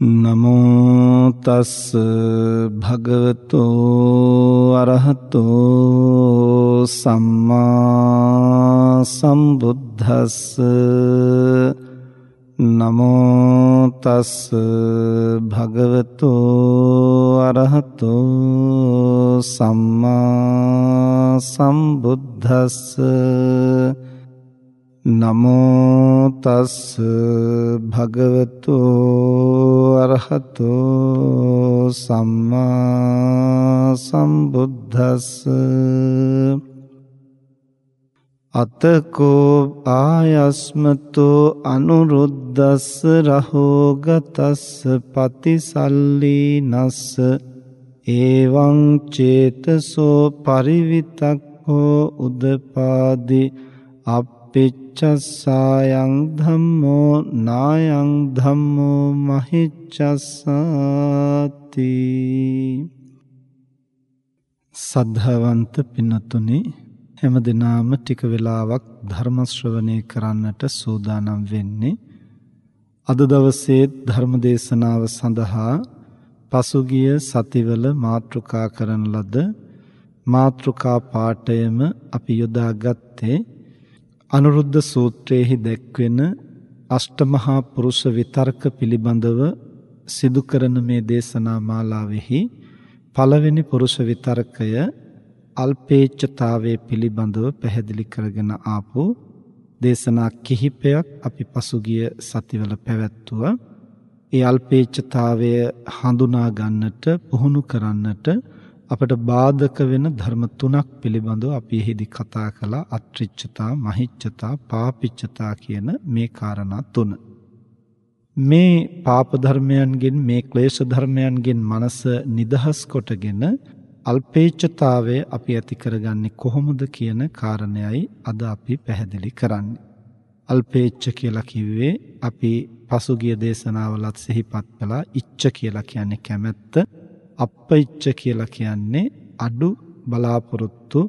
නමෝ තස් භගවතෝ අරහතෝ සම්මා සම්බුද්දස්ස නමෝ තස් භගවතෝ අරහතෝ සම්මා සම්බුද්දස්ස නමෝ තස් භගවතු අරහතෝ සම්මා සම්බුද්දස්ස අතකෝ ආයස්මතෝ අනුරුද්දස්ස රහෝගතස්ස පතිසල්ලීනස්ස ඒවං චේතසෝ පරිවිතක්කෝ උදපාදි අප්පිච්ච මහිච්චස්සායං ධම්මෝ නායං ධම්මෝ මහිච්චස්සාති සද්ධාවන්ත පින්නතුනි හැම දිනාම ටික වෙලාවක් ධර්ම ශ්‍රවණය කරන්නට සූදානම් වෙන්නේ අද දවසේ ධර්ම දේශනාව සඳහා පසුගිය සතිවල මාතෘකා කරන ලද මාතෘකා පාඨයම අපි යොදාගත්තේ අනුරුද්ධ සූත්‍රයේහි දැක්වෙන අෂ්ටමහා පුරුෂ විතර්ක පිළිබඳව සිදු කරන මේ දේශනා මාලාවෙහි පළවෙනි පුරුෂ විතර්කය අල්පේච්ඡතාවයේ පිළිබඳව පැහැදිලි කරගෙන ආපු දේශනා කිහිපයක් අපි පසුගිය සතිවල පැවැත්තුවා. ඒ අල්පේච්ඡතාවය හඳුනා ගන්නට පුහුණු කරන්නට අපට බාධක වෙන ධර්ම තුනක් පිළිබඳව අපි එහිදී කතා කළා අත්‍රිච්ඡතා මහිච්ඡතා පාපිච්ඡතා කියන මේ காரணා තුන. මේ පාප ධර්මයන්ගෙන් මේ ක්ලේශ ධර්මයන්ගෙන් මනස නිදහස් කොටගෙන අල්පේච්ඡතාවය අපි ඇති කරගන්නේ කොහොමද කියන කාරණයයි අද අපි පැහැදිලි කරන්නේ. අල්පේච්ඡ කියලා කිව්වේ අපි පසුගිය දේශනාවලත් සිහිපත් කළා ඉච්ඡ කියලා කියන්නේ කැමැත්ත අප්පයිච්ච කියලා කියන්නේ අඩු බලාපොරොත්තු.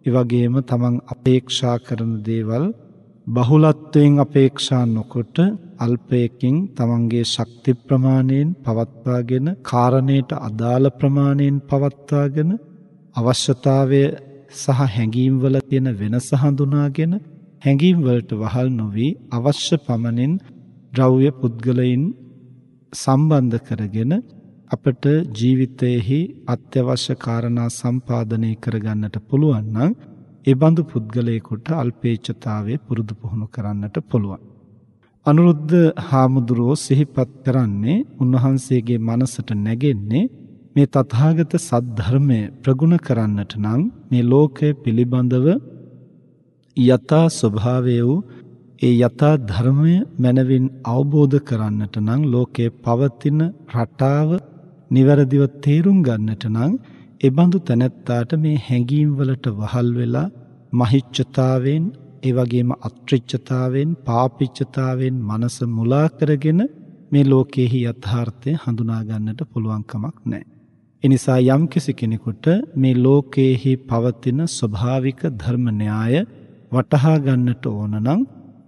ඒ වගේම තමන් අපේක්ෂා කරන දේවල් බහුලත්වයෙන් අපේක්ෂා නොකොට අල්පයකින් තමන්ගේ ශක්ති ප්‍රමාණයෙන් පවත්වාගෙන කාරණයට අදාළ ප්‍රමාණයෙන් පවත්වාගෙන අවශ්‍යතාවය සහ හැඟීම් වල තියෙන වෙනස හඳුනාගෙන හැඟීම් වලට වහල් නොවි අවශ්‍ය පමණින් ද්‍රව්‍ය පුද්ගලයින් සම්බන්ධ කරගෙන අපට ජීවිතයේහි අත්‍යවශ්‍ය කාරණා සම්පාදනය කරගන්නට පුළුවන් නම් ඒ බඳු පුද්ගලයෙකුට අල්පේච්ඡතාවයේ පුරුදු පුහුණු කරන්නට පුළුවන්. අනුරුද්ධ හාමුදුරුවෝ සිහිපත් කරන්නේ උන්වහන්සේගේ මනසට නැගෙන්නේ මේ තථාගත සද්ධර්මය ප්‍රගුණ කරන්නට නම් මේ ලෝකය පිළිබඳව යථා ස්වභාවය වූ ඒ යථා ධර්මය මනවින් අවබෝධ කරන්නට නම් ලෝකයේ පවතින රටාව නිවැරදිව තේරුම් ගන්නට නම් ඒ බඳු තැනැත්තාට මේ හැඟීම් වලට වහල් වෙලා මහිච්ඡතාවෙන් ඒ වගේම අත්‍රිච්ඡතාවෙන් පාපිච්ඡතාවෙන් මනස මුලා කරගෙන මේ ලෝකයේහි යථාර්ථය හඳුනා ගන්නට පුළුවන් කමක් නැහැ. ඒ නිසා යම්කිසි කෙනෙකුට මේ ලෝකයේහි පවතින ස්වභාවික ධර්ම න්‍යාය වටහා ගන්නට ඕන නම්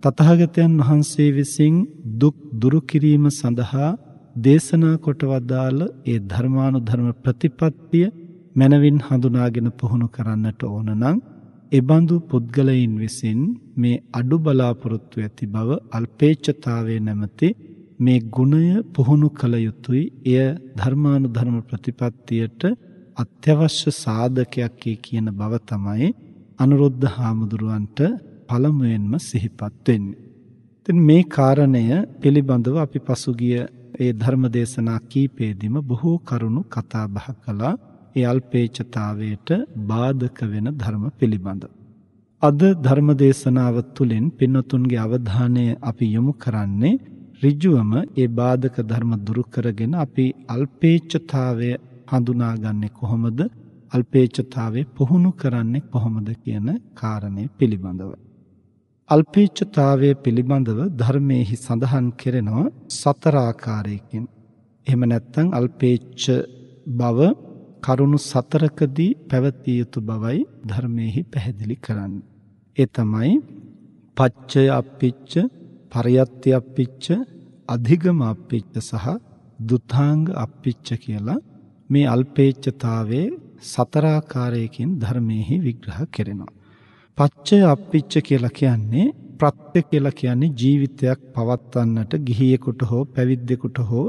තථාගතයන් වහන්සේ විසින් දුක් දුරු කිරීම සඳහා දේශනා කොට වදාළ ඒ ධර්මානුධර්ම ප්‍රතිපත්තිය මනවින් හඳුනාගෙන පුහුණු කරන්නට ඕන නම් එබඳු පුද්ගලයින් විසින් මේ අඩු බලාපොරොත්තු ඇති බව අල්පේච්ඡතාවයේ නැමැති මේ ගුණය පුහුණු කළ යුතුයි. එය ධර්මානුධර්ම ප්‍රතිපත්තියට අත්‍යවශ්‍ය සාධකයක් කියන බව තමයි අනුරුද්ධ හාමුදුරුවන්ට පළමුවෙන්ම සිහිපත් වෙන්නේ. ඉතින් මේ කාරණය පිළිබඳව අපි පසුගිය ඒ ධර්ම දේශනා කීපෙදීම බොහෝ කරුණු කතා බහ කළා. ඒ අල්පේච්ඡතාවයට බාධක වෙන ධර්ම පිළිබඳ. අද ධර්ම දේශනාව තුළින් පින්නතුන්ගේ අවධානය අපි යොමු කරන්නේ ඍජුවම ඒ බාධක ධර්ම දුරු කරගෙන අපි අල්පේච්ඡතාවය හඳුනාගන්නේ කොහොමද? අල්පේච්ඡතාවේ පුහුණු කරන්නේ කොහොමද කියන කාරණේ පිළිබඳව. අල්පේච්ඡතාවය පිළිබඳව ධර්මයේහි සඳහන් කෙරෙනවා සතර ආකාරයකින්. එහෙම නැත්නම් අල්පේච්ඡ බව කරුණු සතරකදී පැවතිය යුතු බවයි ධර්මයේහි පැහැදිලි කරන්නේ. ඒ තමයි පච්චය අප්පිච්ච, පරයත්‍ය අප්පිච්ච, අධිගම අප්පිච්ච සහ දුතාංග අප්පිච්ච කියලා මේ අල්පේච්ඡතාවයේ සතරාකාරයකින් ධර්මයේහි විග්‍රහ කෙරෙනවා. පච්චය අප්පිච්ච කියලා කියන්නේ ප්‍රත්‍ය කියලා කියන්නේ ජීවිතයක් පවත්වන්නට ගිහියෙකුට හෝ පැවිද්දෙකුට හෝ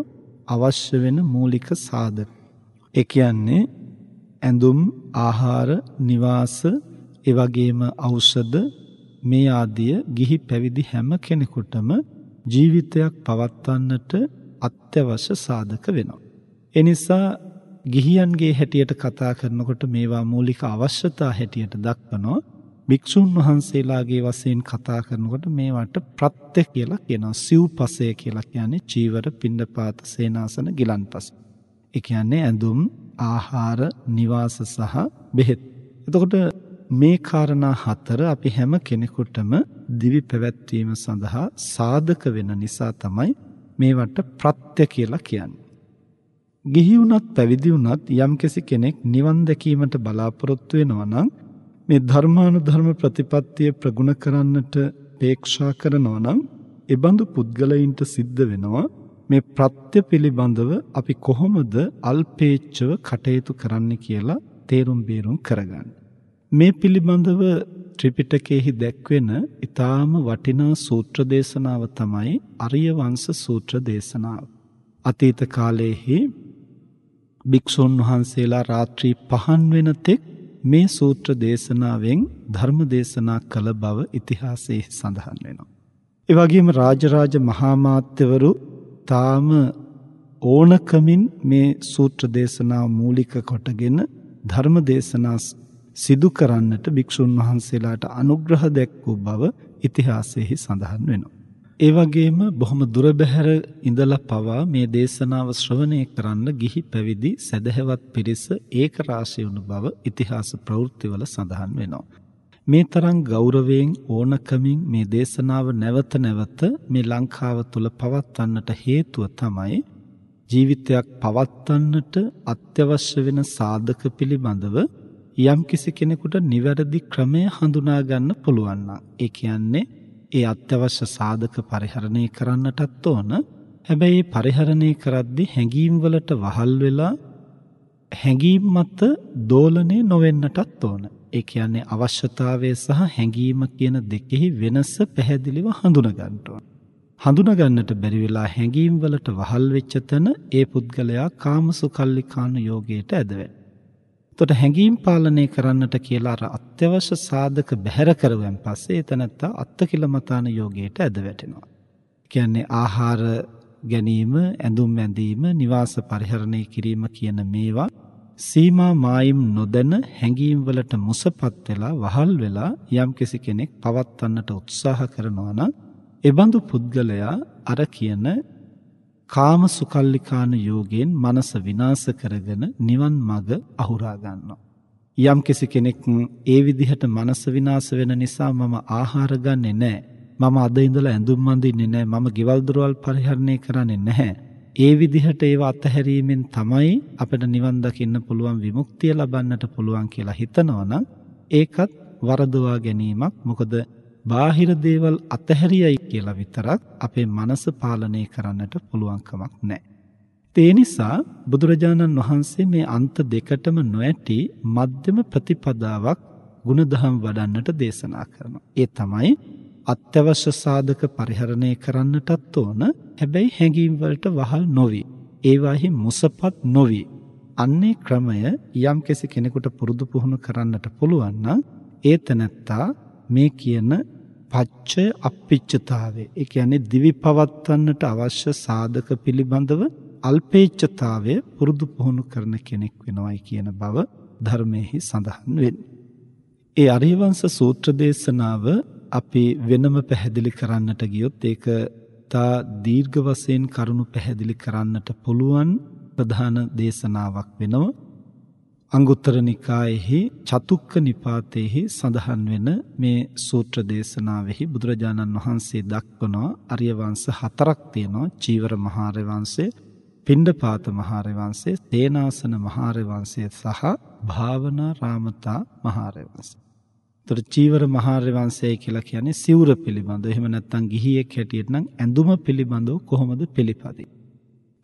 අවශ්‍ය වෙන මූලික සාධක. ඒ කියන්නේ ඇඳුම්, ආහාර, නිවාස, ඒ වගේම ඖෂධ මේ ආදිය ගිහි පැවිදි හැම කෙනෙකුටම ජීවිතයක් පවත්වන්නට අත්‍යවශ්‍ය සාධක වෙනවා. ඒ නිසා ගිහියන්ගේ හැටියට කතා කරනකොට මේවා මූලික අවශ්‍යතා හැටියට දක්වනවා. භික්ෂුන් වහන්සේලාගේ වශයෙන් කතා කරනකොට මේවට ප්‍රත්‍ය කියලා කියනවා. සිව්පසය කියලා කියන්නේ චීවර, පිණ්ඩපාත, සේනාසන, ගිලන්පස. ඒ කියන්නේ ඇඳුම්, ආහාර, නිවාස සහ බෙහෙත්. එතකොට මේ කාරණා හතර අපි හැම කෙනෙකුටම දිවි පැවැත්වීම සඳහා සාධක වෙන නිසා තමයි මේවට ප්‍රත්‍ය කියලා කියන්නේ. ගිහි වුණත් පැවිදි වුණත් යම්කිසි කෙනෙක් නිවන් දැකීමට බලාපොරොත්තු වෙනවා නම් මේ ධර්මානුධර්ම ප්‍රතිපත්තිය ප්‍රගුණ කරන්නට අපේක්ෂා කරනවා නම් ඒ බඳු පුද්ගලයින්ට සිද්ධ වෙනවා මේ ප්‍රත්‍ය පිළිබඳව අපි කොහොමද අල්පේච්ඡව කටයුතු කරන්න කියලා තේරුම් බේරුම් කරගන්න. මේ පිළිබඳව ත්‍රිපිටකයේහි දැක්වෙන ඊටාම වටිනා සූත්‍ර දේශනාව තමයි අරිය වංශ සූත්‍ර දේශනාව. අතීත කාලයේහි භික්ෂුන් වහන්සේලා රාත්‍රී පහන් වෙන තෙක් මේ සූත්‍ර දේශනාවෙන් ධර්ම දේශනා කළ බව ඉතිහාසයේ සඳහන් වෙනවා. ඒ වගේම රාජරාජ මහා මාත්‍යවරු තාම ඕනකමින් මේ සූත්‍ර දේශනාව මූලික කොටගෙන ධර්ම දේශනා සිදු කරන්නට භික්ෂුන් වහන්සේලාට අනුග්‍රහ දැක්වූ බව ඉතිහාසයේ සඳහන් වෙනවා. ඒ වගේම බොහොම දුර බැහැර ඉඳලා පවා මේ දේශනාව ශ්‍රවණය කරන්න ගිහි පැවිදි සදහැවත් පිරිස ඒක රාශී වුණු බව ඉතිහාස ප්‍රවෘත්තිවල සඳහන් වෙනවා. මේ තරම් ගෞරවයෙන් ඕනකමින් මේ දේශනාව නැවත නැවත මේ ලංකාව තුල පවත්වන්නට හේතුව තමයි ජීවිතයක් පවත්වන්නට අත්‍යවශ්‍ය වෙන සාධක පිළිබඳව යම්කිසි කෙනෙකුට නිවැරදි ක්‍රමය හඳුනා ගන්න පුළුවන් නම් ඒ කියන්නේ ඒ අත්‍යවශ්‍ය සාධක පරිහරණය කරන්නටත් ඕන. හැබැයි පරිහරණය කරද්දී හැඟීම් වලට වහල් වෙලා හැඟීම් මත දෝලණය නොවෙන්නටත් ඕන. ඒ කියන්නේ අවශ්‍යතාවය සහ හැඟීම කියන දෙකෙහි වෙනස පැහැදිලිව හඳුනා ගන්න ඕන. හඳුනා ගන්නට බැරි වෙලා හැඟීම් වලට වහල් වෙච්ච තැන ඒ පුද්ගලයා කාමසුකල්ලිකාන යෝගයට ඇදවෙනවා. එතකොට හැඟීම් පාලනය කරන්නට කියලා අර අත්‍යවශ්‍ය සාධක බැහැර කරුවෙන් පස්සේ එතනත්ත අත්කිලමතාන යෝගයට ඇද වැටෙනවා. කියන්නේ ආහාර ගැනීම, ඇඳුම් ඇඳීම, නිවාස පරිහරණය කිරීම කියන මේවා සීමා මායිම් නොදැන හැඟීම් වලට මුසපත් වෙලා වහල් වෙලා යම්කිසි කෙනෙක් පවත්වන්නට උත්සාහ කරනවා නම් එබඳු පුද්ගලයා අර කියන කාම සුකල්ලිකාන යෝගයෙන් මනස විනාශ කරගෙන නිවන් මඟ අහුරා ගන්නවා. යම් කෙනෙක් ඒ විදිහට මනස විනාශ වෙන නිසා මම ආහාර ගන්නෙ නැහැ. මම අද ඉඳලා ඇඳුම් අඳින්නේ නැහැ. මම ගෙවල් දොරවල් පරිහරණය කරන්නේ නැහැ. ඒ විදිහට ඒව අතහැරීමෙන් තමයි අපිට නිවන් දකින්න පුළුවන් විමුක්තිය ලබන්නට පුළුවන් කියලා හිතනවනම් ඒකත් වරදවා ගැනීමක්. මොකද බාහිර දේවල් අතහැරියයි කියලා විතරක් අපේ මනස පාලනය කරන්නට පුළුවන් කමක් නැහැ. ඒ නිසා බුදුරජාණන් වහන්සේ මේ අන්ත දෙකටම නොඇටි මධ්‍යම ප්‍රතිපදාවක් ಗುಣධම් වඩන්නට දේශනා කරනවා. ඒ තමයි අත්‍යවශ්‍ය සාධක පරිහරණය කරන්නටත් ඕන. හැබැයි හැඟීම් වලට වහල් නොවි. ඒවාහි මුසපත් නොවි. අන්නේ ක්‍රමය යම් කෙනෙකුට පුරුදු පුහුණු කරන්නට පුළුවන් නම් ඒ තැනැත්තා මේ කියන පච්චය අප්පිච්චතාවය ඒ කියන්නේ දිවි පවත්වන්නට අවශ්‍ය සාධක පිළිබඳව අල්පේච්ඡතාවය පුරුදු පුහුණු කරන කෙනෙක් වෙනවයි කියන බව ධර්මයේහි සඳහන් වෙන්නේ. ඒ අරියවංශ සූත්‍ර දේශනාව අපි වෙනම පැහැදිලි කරන්නට ගියොත් ඒක තා දීර්ඝ වශයෙන් කරුණු පැහැදිලි කරන්නට පුළුවන් ප්‍රධාන දේශනාවක් වෙනවා. අංගුත්තර නිකායෙහි චතුක්ක නිපාතේහි සඳහන් වෙන මේ සූත්‍ර දේශනාවෙහි බුදුරජාණන් වහන්සේ දක්වනවා අරිය වංශ හතරක් තියෙනවා. චීවර මහාරය වංශය පිණ්ඩපාත මහාරය වංශය තේනාසන මහාරය වංශය සහ භාවනා රාමතා මහාරය වංශය. ତොර චීවර මහාරය වංශය කියලා කියන්නේ සිවුර පිළිබඳව. එහෙම නැත්නම් ගිහියෙක් හැටියට නම් ඇඳුම පිළිබඳව කොහොමද පිළිපදින්නේ?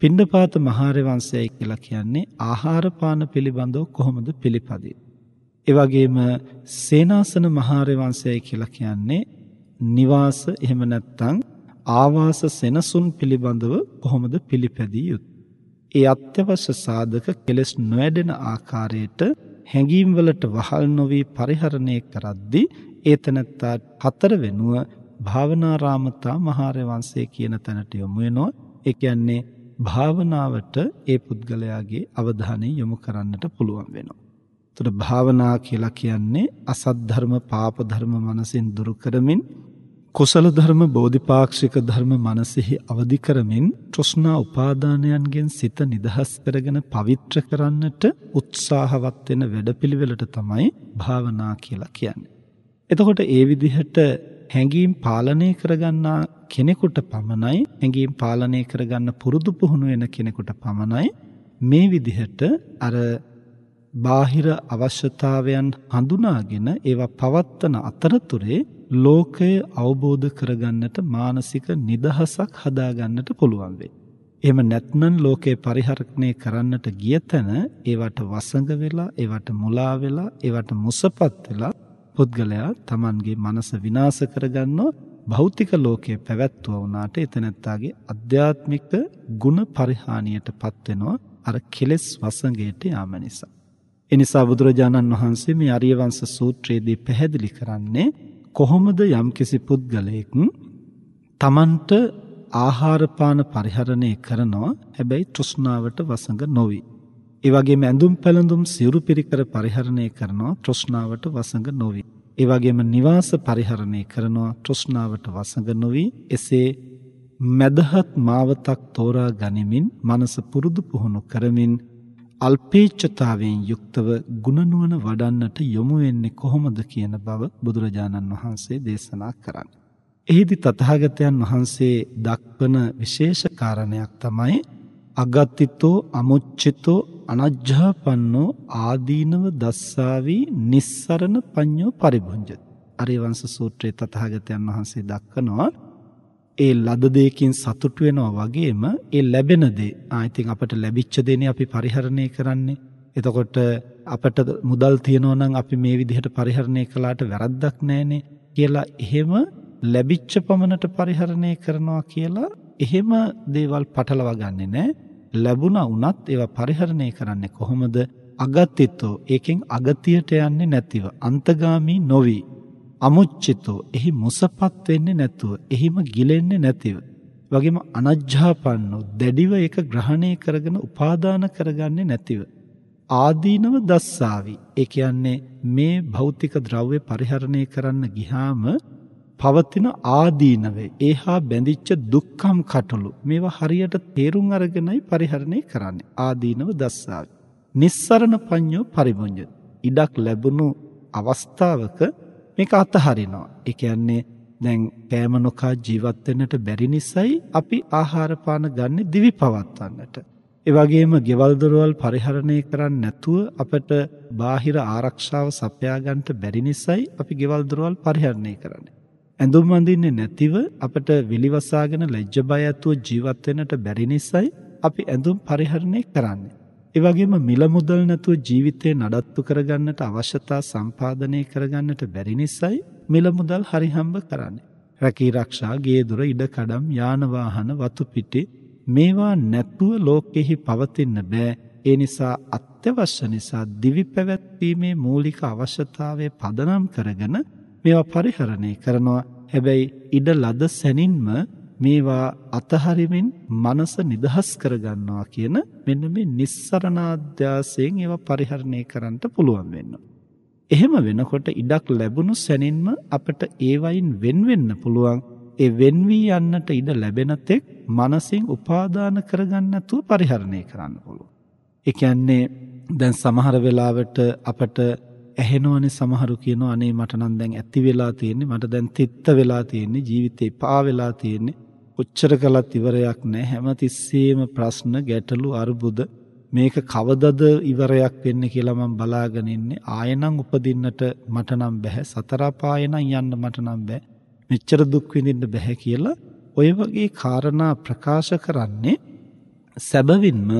පිණ්ඩපාත මහාර වංශයයි කියලා කියන්නේ ආහාර පාන පිළිබඳව කොහොමද පිළිපදින්නේ. ඒ වගේම සේනාසන මහාර වංශයයි කියලා කියන්නේ නිවාස එහෙම නැත්නම් ආවාස සෙනසුන් පිළිබඳව කොහොමද පිළිපැදිය යුත්තේ. ඒ අත්‍යවශ්‍ය සාධක කෙලස් නොවැඩෙන ආකාරයට හැඟීම් වලට වහල් නොවි පරිහරණය කරද්දී ඒතනත්තා හතර වෙනුව භාවනාරාමතා මහාර වංශය කියන තැනට යොමු වෙනවා. ඒ කියන්නේ භාවනාවට ඒ පුද්ගලයාගේ අවධානය යොමු කරන්නට පුළුවන් වෙනවා. එතකොට භාවනා කියලා කියන්නේ අසත් ධර්ම පාප ධර්ම මනසින් දුරු කරමින් කුසල ධර්ම බෝධිපාක්ෂික ධර්ම මනසෙහි අවදි කරමින් තෘෂ්ණා උපාදානයන්ගෙන් සිත නිදහස් කරගෙන පවිත්‍ර කරන්නට උත්සාහවත් වෙන වැඩපිළිවෙලට තමයි භාවනා කියලා කියන්නේ. එතකොට ඒ විදිහට හැඟීම් පාලනය කරගන්නා කෙනෙකුට පමණයි හැඟීම් පාලනය කරගන්න පුරුදු පුහුණු වෙන කෙනෙකුට පමණයි මේ විදිහට අර බාහිර අවශ්‍යතාවයන් හඳුනාගෙන ඒවා පවත්වන අතරතුරේ ලෝකය අවබෝධ කරගන්නට මානසික නිදහසක් හදාගන්නට පුළුවන් වෙයි. එහෙම නැත්නම් ලෝකේ පරිහරණය කරන්නට ගිය තැන ඒවට වසඟ වෙලා ඒවට මුලා වෙලා ඒවට මුසපත් වෙලා පුද්ගලයා Tamanගේ මනස විනාශ කරගන්නෝ භෞතික ලෝකයේ පැවැත්වුවා වුණාට එතනත්තාගේ අධ්‍යාත්මික ගුණ පරිහානියටපත් වෙනවා අර කෙලෙස් වසඟයට යාම නිසා. ඒ නිසා බුදුරජාණන් වහන්සේ මේ ආර්ය වංශ සූත්‍රයේදී පැහැදිලි කරන්නේ කොහොමද යම්කිසි පුද්ගලයෙක් තමන්ට ආහාර පාන පරිහරණය කරනවා හැබැයි තෘෂ්ණාවට වසඟ නොවි. ඒ වගේම ඇඳුම් පැළඳුම් සිවුරු පිරිකර පරිහරණය කරනවා තෘෂ්ණාවට වසඟ නොවි. ඒ වගේම නිවාස පරිහරණය කරනවා තෘෂ්ණාවට වසඟ නොවි. එසේ මදහත් මාවතක් තෝරා ගනිමින් මනස පුරුදු පුහුණු කරමින් අල්පේච්ඡතාවයෙන් යුක්තව ගුණනුවණ වඩන්නට යොමු වෙන්නේ කොහොමද කියන බව බුදුරජාණන් වහන්සේ දේශනා කරන්නේ. එහිදී තථාගතයන් වහන්සේ දක්වන විශේෂ කාරණයක් තමයි අගත්තිතෝ අමුච්චිතෝ අනජ්ජාපන්නෝ ආදීනව දස්සාවි නිස්සරණ පඤ්ඤෝ පරිභුංජති. අරිවංශ සූත්‍රයේ තථාගතයන් වහන්සේ දක්වනවා ඒ ලද දෙයකින් සතුටු වෙනවා වගේම ඒ ලැබෙන දේ ආ ඉතින් අපට ලැබිච්ච දේනේ අපි පරිහරණය කරන්නේ. එතකොට අපට මුදල් තියෙනවා නම් අපි මේ විදිහට පරිහරණය කළාට වැරද්දක් නැහැනේ කියලා එහෙම ලැබිච්ච පමණට පරිහරණය කරනවා කියලා එහෙම දේවල් පටලවා ගන්නෙ නෑ. ලැබුණා වුණත් ඒවා පරිහරණය කරන්නේ කොහොමද? අගතිතෝ ඒකෙන් අගතියට යන්නේ නැතිව අන්තගාමී නොවි. අමුච්චිතෝ එහි මුසපත් වෙන්නේ නැතුව එහිම ගිලෙන්නේ නැතිව. වගේම අනජ්ජාපන්නෝ දැඩිව ඒක ග්‍රහණය කරගෙන උපාදාන කරගන්නේ නැතිව. ආදීනව දස්සාවි. ඒ කියන්නේ මේ භෞතික ද්‍රව්‍ය පරිහරණය කරන්න ගිහාම පවතින ආදීනවේ ඒහා බැඳිච්ච දුක්ඛම් කටළු. මේවා හරියට තේරුම් අරගෙනයි පරිහරණය කරන්නේ. ආදීනව දස්සාවි. නිස්සරණ පඤ්ඤෝ පරිමුඤ්ඤ. ඉඩක් ලැබුණු අවස්ථාවක මේක අතහරිනවා. ඒ කියන්නේ දැන් කෑම නොකා ජීවත් වෙන්නට බැරි නිසායි අපි ආහාර පාන ගන්න දිවි පවත්වන්නට. ඒ වගේම ගෙවල් දොරවල් පරිහරණය කරන්නේ නැතුව අපට බාහිර ආරක්ෂාව සපයා ගන්නට බැරි නිසායි අපි ගෙවල් දොරවල් පරිහරණය කරන්නේ. ඇඳුම් අඳින්නේ නැතිව අපට විලිවසාගෙන ලැජ්ජ බය ඇතුව ජීවත් වෙන්නට බැරි නිසායි අපි ඇඳුම් පරිහරණය කරන්නේ. ඒ වගේම මිල මුදල් නැතුව ජීවිතේ නඩත්තු කරගන්නට අවශ්‍යතා සම්පාදනය කරගන්නට බැරි නිසායි මිල මුදල් හරිහම්බ කරන්නේ. රැකී රක්ෂා, ගේ දොර, ඉඩ කඩම්, යාන වාහන, වතු පිටි මේවා නැතුව ලෝකෙහි පවතින්න බෑ. ඒ නිසා අත්‍යවශ්‍ය නිසා දිවි පැවැත්වීමේ මූලික අවශ්‍යතාවය පදනම් කරගෙන මේවා පරිහරණය කරනවා. හැබැයි ඉඩ ලද සැනින්ම මේවා අතහරිමින් මනස නිදහස් කරගන්නවා කියන මෙන්න මේ නිස්සරණාධ්‍යාසයෙන් ඒවා පරිහරණය කරන්නට පුළුවන් වෙනවා. එහෙම වෙනකොට ඉඩක් ලැබුණු සැනින්ම අපට ඒවයින් වෙන් වෙන්න පුළුවන්. ඒ වෙන් වී යන්නට ඉඩ ලැබෙන තෙක් මනසින් උපාදාන කරගන්න නැතුව පරිහරණය කරන්න පුළුවන්. ඒ කියන්නේ දැන් සමහර වෙලාවට අපට ඇහෙනවනේ සමහරු කියනවා අනේ මට නම් දැන් ඇති වෙලා තියෙන්නේ මට දැන් තිත්ත වෙලා තියෙන්නේ ජීවිතේ පා වෙලා තියෙන්නේ. කොච්චර කළත් ඉවරයක් නැහැ. හැමතිස්සෙම ප්‍රශ්න ගැටලු අරුබුද. මේක කවදද ඉවරයක් වෙන්නේ කියලා මම බලාගෙන ඉන්නේ. ආයෙනම් උපදින්නට මට නම් බෑ සතර පායෙනම් යන්න මට නම් බෑ මෙච්චර දුක් විඳින්න බෑ කියලා ඔය වගේ කාරණා ප්‍රකාශ කරන්නේ සැබවින්ම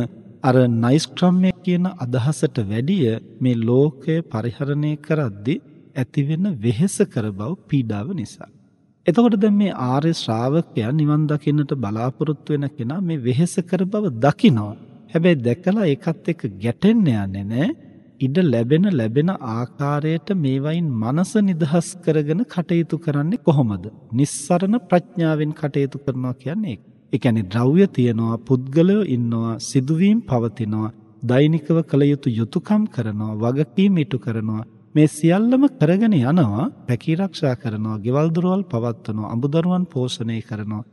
අර නයිස්ක්‍රම්‍ය කියන අදහසට වැඩිය මේ ලෝකය පරිහරණය කරද්දී ඇතිවෙන වෙහෙස කර බව පීඩාව නිසා. එතකොට දැන් මේ ආර්ය ශ්‍රාවකයා නිවන් දකින්නට බලාපොරොත්තු වෙන කෙනා මේ වෙහෙස කර බව දකිනවා. හැබැයි දැකලා ඒකත් එක්ක ගැටෙන්න යන්නේ නැහැ. ඉඩ ලැබෙන ලැබෙන ආකාරයට මේවයින් මනස නිදහස් කරගෙන කටයුතු කරන්නේ කොහොමද? නිස්සරණ ප්‍රඥාවෙන් කටයුතු කරනවා කියන්නේ ඒක. ඒ කියන්නේ ද්‍රව්‍ය තියනවා, පුද්ගලයෝ ඉන්නවා, සිදුවීම් පවතිනවා, දෛනිකව කළ යුතු යුතුයකම් කරනවා, වගකීම් ඉටු කරනවා. මේ සියල්ලම කරගෙන යනවා, රැකී ආරක්ෂා කරනවා, ගෙවල් දොරවල් පවත්වනවා, අඹදරුවන් පෝෂණය කරනවා.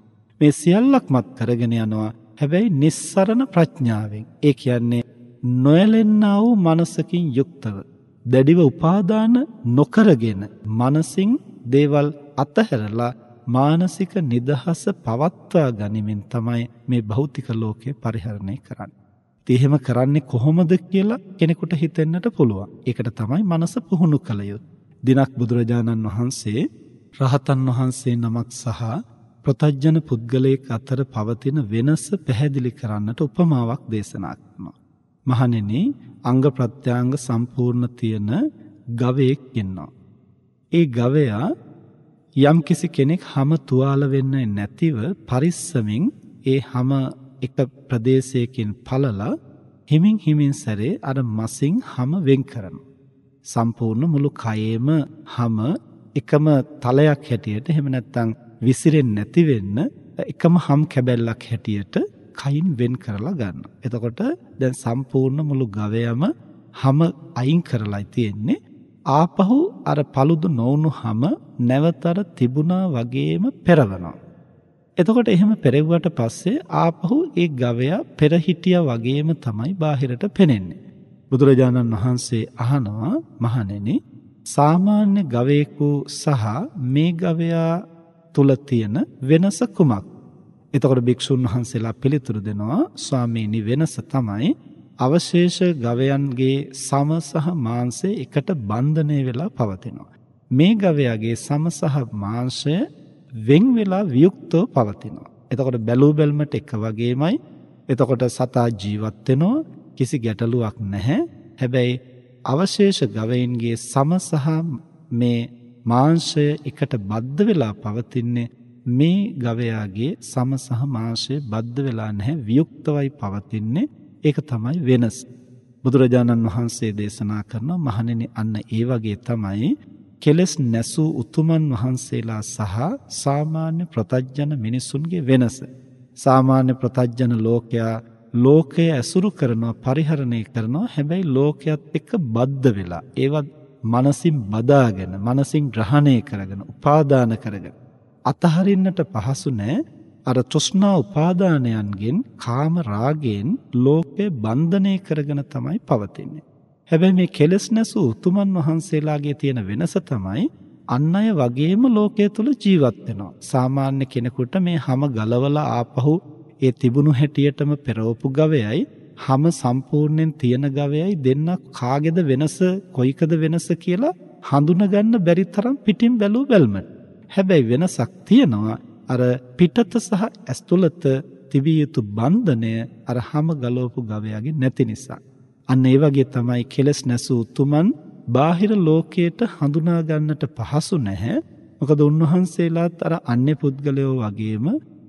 මේ සියල්ලක්මත් කරගෙන යනවා. හැබැයි නිස්සරණ ප්‍රඥාවෙන්. ඒ කියන්නේ නොයලෙන්නා වූ මනසකින් යුක්තව දැඩිව උපාදාන නොකරගෙන මනසින් දේවල් අතහැරලා මානසික නිදහස පවත්වා ගනිමින් තමයි මේ භෞතික ලෝකය පරිහරණය කරන්නේ. ඉතින් එහෙම කරන්නේ කොහොමද කියලා කෙනෙකුට හිතෙන්නට පුළුවන්. ඒකට තමයි මනස පුහුණු කළ යුත්තේ. දිනක් බුදුරජාණන් වහන්සේ රහතන් වහන්සේ නමක් සහ ප්‍රතජන පුද්ගලයෙක් අතර පවතින වෙනස පැහැදිලි කරන්නට උපමාවක් දේශනා කරනවා. මහණෙනි අංග ප්‍රත්‍යංග සම්පූර්ණ තියෙන ගවයෙක් ඉන්නවා. ඒ ගවයා යම්කිසි කෙනෙක් හැම තුවාල වෙන්නේ නැතිව පරිස්සමින් ඒ හැම එක ප්‍රදේශයකින් පළලා හිමින් හිමින් සැරේ අර මසින් හැම වෙන් කරනවා. සම්පූර්ණ මුළු කයේම හැම එකම තලයක් හැටියට එහෙම නැත්නම් විසිරෙන්නේ නැති වෙන්න එකම හම් කැබැල්ලක් හැටියට කයින් වෙන් කරලා ගන්නවා. එතකොට දැන් සම්පූර්ණ මුළු ගවයම හැම අයින් කරලායි තියෙන්නේ. ආපහු අර paludu නොවුණු හැම නැවතර තිබුණා වගේම පෙරවනවා. එතකොට එහෙම පෙරෙව්වට පස්සේ ආපහු ඒ ගවයා පෙර හිටියා වගේම තමයි බාහිරට පෙනෙන්නේ. බුදුරජාණන් වහන්සේ අහනවා මහණෙනි සාමාන්‍ය ගවයෙකු සහ මේ ගවයා තුල තියෙන වෙනස කුමක්? එතකොට භික්ෂුන් වහන්සේලා පිළිතුරු දෙනවා ස්වාමීනි වෙනස තමයි අවශේෂ ගවයන්ගේ සම සහ මාංශය එකට බන්ධනය වෙලා පවතිනවා. මේ ගවයාගේ සම සහ මාංශය වෙන් වෙලා වියුක්තව පවතිනවා. එතකොට බැලූ බැල්මට එක වගේමයි. එතකොට සතා ජීවත් වෙනවා කිසි ගැටලුවක් නැහැ. හැබැයි අවශේෂ ගවයින්ගේ සම සහ මේ මාංශය එකට බද්ධ වෙලා පවතින්නේ මේ ගවයාගේ සම සහ මාංශය බද්ධ වෙලා නැහැ වියුක්තවයි පවතින්නේ ඒක තමයි වෙනස. බුදුරජාණන් වහන්සේ දේශනා කරන මහණෙනි අන්න ඒ වගේ තමයි කෙලස් නැසූ උතුමන් වහන්සේලා සහ සාමාන්‍ය ප්‍රතඥ මිනිසුන්ගේ වෙනස. සාමාන්‍ය ප්‍රතඥ ලෝකයා ලෝකය ඇසුරු කරනවා පරිහරණය කරනවා හැබැයි ලෝකයක් එක්ක බද්ධ වෙලා ඒවත් මනසින් බදාගෙන මනසින් ග්‍රහණය කරගෙන උපාදාන කරගෙන අතහරින්නට පහසු නෑ අර තෘෂ්ණා උපාදානයන්ගෙන් කාම රාගයෙන් ලෝකේ බන්ධනය කරගෙන තමයි පවතින්නේ. හැබැයි මේ කෙලස් නැසූ උතුමන් වහන්සේලාගේ තියෙන වෙනස තමයි අන් අය වගේම ලෝකයේ තුල ජීවත් වෙනවා. සාමාන්‍ය කෙනෙකුට මේ හැම ගලවලා ආපහු ඒ තිබුණු හැටියටම පෙරවපු ගවයයි හැම සම්පූර්ණයෙන් තියෙන ගවයයි දෙන්න කාගේද වෙනස කොයිකද වෙනස කියලා හඳුනගන්න බැරි තරම් පිටින් බැලූ බැල්මට. හැබැයි වෙනසක් තියෙනවා. අර පිටත සහ ඇස්තුලත තිබිය යුතු බන්ධනය අර හැම ගලවපු ගවයාගේ නැති නිසා. අන්න ඒ වගේ තමයි කෙලස් නැසූ උතුමන් බාහිර ලෝකයට හඳුනා ගන්නට පහසු නැහැ. මොකද උන්වහන්සේලාත් අර අන්‍ය පුද්ගලයෝ වගේම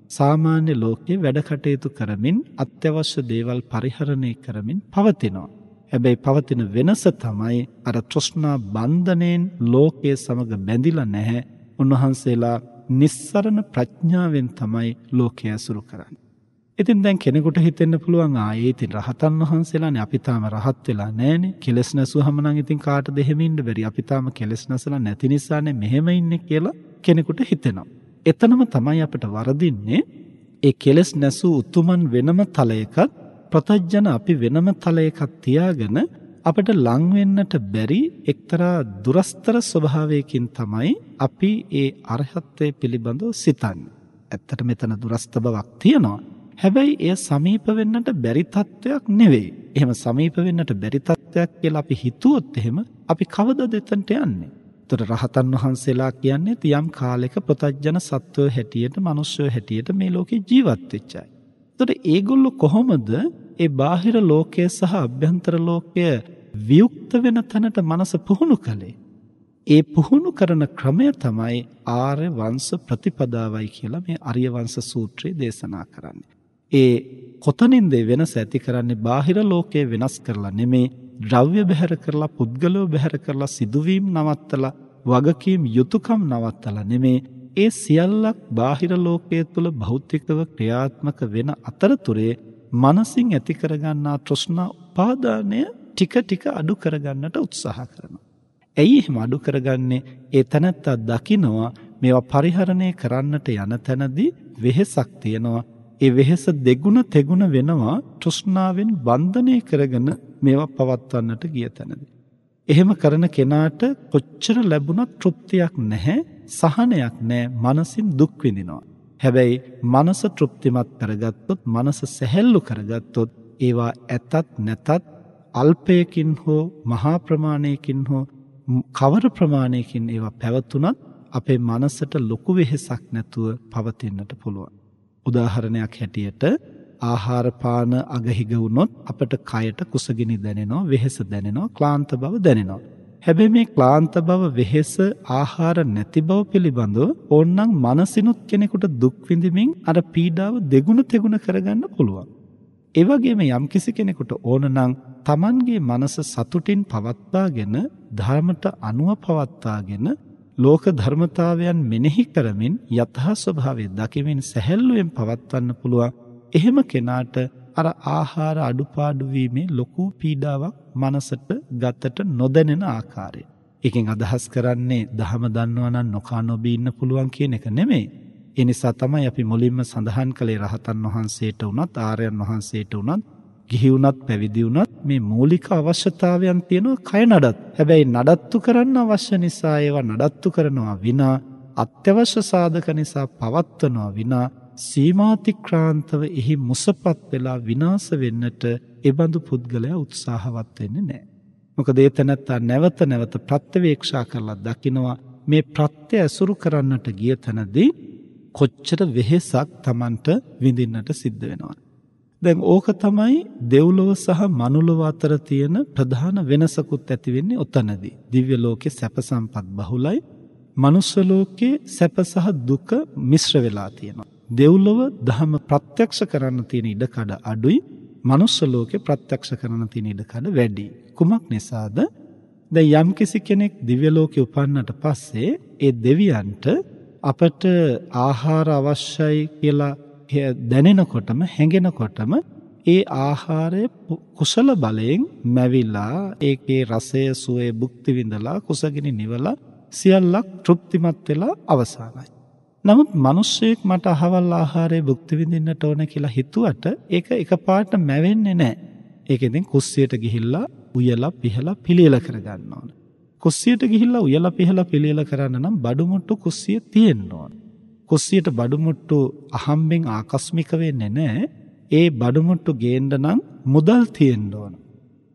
සාමාන්‍ය ලෝකයේ වැඩ කටයුතු කරමින් අත්‍යවශ්‍ය දේවල් පරිහරණය කරමින් පවතිනවා. හැබැයි පවතින වෙනස තමයි අර තෘෂ්ණා බන්ධණයෙන් ලෝකයේ සමග බැඳිලා නැහැ. උන්වහන්සේලා නිස්සරණ ප්‍රඥාවෙන් තමයි ලෝකය අසුරු කරන්නේ. ඉතින් දැන් කෙනෙකුට හිතෙන්න පුළුවන් ආයේ ඉතින් රහතන් වහන්සේලානේ අපි තාම රහත් වෙලා නැහනේ. කෙලස් නැසුවම නම් ඉතින් කාටද එහෙම ඉන්න බැරි. අපි තාම කෙලස් නැසලා නැති නිසානේ මෙහෙම ඉන්නේ කියලා කෙනෙකුට හිතෙනවා. එතනම තමයි අපිට වරදින්නේ ඒ කෙලස් නැසූ උතුමන් වෙනම තලයකත් ප්‍රතජන අපි වෙනම තලයකක් තියාගෙන අපිට ලං වෙන්නට බැරි එක්තරා දුරස්තර ස්වභාවයකින් තමයි අපි ඒ අරහත්ත්වයේ පිළිබඳව සිතන්නේ. ඇත්තට මෙතන දුරස්ත බවක් තියෙනවා. හැබැයි එය සමීප වෙන්නට බැරි තත්වයක් නෙවෙයි. එහෙම සමීප වෙන්නට බැරි තත්වයක් කියලා අපි හිතුවොත් එහෙම අපි කවදද එතනට යන්නේ? එතකොට රහතන් වහන්සේලා කියන්නේ තියම් කාලයක ප්‍රතඥ සත්වය හැටියට, මිනිස්සු හැටියට මේ ලෝකේ ජීවත් වෙච්ච අය. එතකොට ඒගොල්ලෝ කොහොමද ඒ බාහිර ලෝකය සහ අභ්‍යන්තර ලෝකය වියුක්ත වෙන තැනට මනස පුහුණු කළේ? ඒ පුහුණු කරන ක්‍රමය තමයි ආර්ය වංශ ප්‍රතිපදාවයි කියලා මේ ආර්ය වංශ සූත්‍රයේ දේශනා කරන්නේ. ඒ කොතනින්ද වෙනස ඇති කරන්නේ බාහිර ලෝකයේ වෙනස් කරලා නෙමේ ද්‍රව්‍ය බැහැර කරලා පුද්ගලව බැහැර කරලා සිදුවීම් නවත්තලා වගකීම් යුතුයකම් නවත්තලා නෙමේ ඒ සියල්ලක් බාහිර ලෝකයේ තුල භෞතිකව ක්‍රියාත්මක වෙන අතරතුරේ මනසින් ඇති කරගන්නා තෘෂ්ණා උපාදානය ටික ටික අඩු කරගන්නට උත්සාහ කරනවා. ඇයි එහෙම අඩු කරගන්නේ? ඒ තැනත්තා දකිනවා මේවා පරිහරණය කරන්නට යන තැනදී වෙහෙසක් තියෙනවා. ඒ වෙහෙස දෙගුණ තෙගුණ වෙනවා තෘෂ්ණාවෙන් බන්ධනය කරගෙන මේවා පවත්වන්නට ගිය තැනදී. එහෙම කරන කෙනාට කොච්චර ලැබුණත් තෘප්තියක් නැහැ, සහනයක් නැහැ, මනසින් දුක් විඳිනවා. හැබැයි මනස තෘප්තිමත් කරගත්තොත්, මනස සැහැල්ලු කරගත්තොත් ඒවා ඇතත් නැතත් අල්පයකින් හෝ මහා ප්‍රමාණයකින් හෝ කවර ප්‍රමාණයකින් ඒවා පැවතුනත් අපේ මනසට ලොකු වෙහෙසක් නැතුව පවතින්නට පුළුවන්. උදාහරණයක් හැටියට ආහාර පාන අගහිග වුණොත් අපට කයට කුසගිනි දැනෙනවා වෙහෙස දැනෙනවා ක්ලාන්ත බව දැනෙනවා හැබැයි මේ ක්ලාන්ත බව වෙහෙස ආහාර නැති බව පිළිබඳව ඕන්නම් මනසිනුත් කෙනෙකුට දුක් විඳින්මින් අර පීඩාව දෙගුණ තෙගුණ කරගන්න පුළුවන් ඒ වගේම යම්කිසි කෙනෙකුට ඕනනම් Tamanගේ මනස සතුටින් පවත්වාගෙන ධර්මයට අනුව පවත්වාගෙන ලෝක ධර්මතාවයන් මෙනෙහි කරමින් යථා ස්වභාවය දකිමින් සැහැල්ලුවෙන් පවත්වන්න පුළුවන්. එහෙම කෙනාට අර ආහාර අඩුපාඩු වීමේ ලොකු පීඩාවක් මනසට ගතට නොදැනෙන ආකාරය. එකෙන් අදහස් කරන්නේ දහම දන්නවා නම් නොකා නොබී ඉන්න පුළුවන් කියන එක නෙමෙයි. ඒ නිසා තමයි අපි මුලින්ම සඳහන් කළේ රහතන් වහන්සේට උනත් ආර්යයන් වහන්සේට උනත් ගිහි වුණත් පැවිදි වුණත් මේ මූලික අවශ්‍යතාවයන් තියෙනවා කය නඩත්. හැබැයි නඩත්තු කරන්න අවශ්‍ය නිසා ඒවා නඩත්තු කරනවා විනා අත්‍යවශ්‍ය සාධක නිසා පවත්වනවා විනා සීමාතික්‍රාන්තව එහි මුසපත් වෙලා විනාශ වෙන්නට එබඳු පුද්ගලයා උත්සාහවත් වෙන්නේ නැහැ. මොකද ඒ තැනත්තා නැවත නැවත ප්‍රත්‍යවේක්ෂා කරලා දකිනවා මේ ප්‍රත්‍ය ඇසුරු කරන්නට ගිය තැනදී කොච්චර වෙහෙසක් Tamanට විඳින්නට සිද්ධ වෙනවද දැන් ඕක තමයි දෙව්ලොව සහ මනුලොව අතර තියෙන ප්‍රධාන වෙනසකුත් ඇති වෙන්නේ ඔතනදී. දිව්‍ය ලෝකේ සැප සම්පත් බහුලයි. මනුස්ස ලෝකේ සැප සහ දුක මිශ්‍ර වෙලා තියෙනවා. දෙව්ලොව ධම ප්‍රත්‍යක්ෂ කරන්න තියෙන ඉඩකඩ අඩුයි. මනුස්ස ලෝකේ ප්‍රත්‍යක්ෂ කරන්න තියෙන ඉඩකඩ වැඩි. කුමක් නිසාද? දැන් යම්කිසි කෙනෙක් දිව්‍ය ලෝකේ උපන්නට පස්සේ ඒ දෙවියන්ට අපට ආහාර අවශ්‍යයි කියලා දැනෙනකොටම හැඟෙනකොටම ඒ ආහාරය කුසල බලයෙන් මැවිලා ඒකේ රසය සුවේ භුක්ති විඳලා කුසගිනි නිවලා සියල්ලක් තෘප්තිමත් වෙලා අවසానයි. නමුත් මිනිස්සෙක් මට අහවල් ආහාරය භුක්ති විඳින්නට ඕන කියලා හිතුවට ඒක එකපාරට මැවෙන්නේ නැහැ. ඒක ඉතින් කුස්සියට ගිහිල්ලා උයලා පිහලා පිළියෙල කරගන්න ඕන. කුස්සියට ගිහිල්ලා උයලා පිහලා පිළියෙල කරන්න නම් බඩු මුට්ටු කුස්සිය තියෙන්න ඕන. කුස්සියට බඩුමුට්ටු අහම්බෙන් ආකස්මික වෙන්නේ නැහැ. ඒ බඩුමුට්ටු ගේන්න නම් මුදල් තියෙන්න ඕන.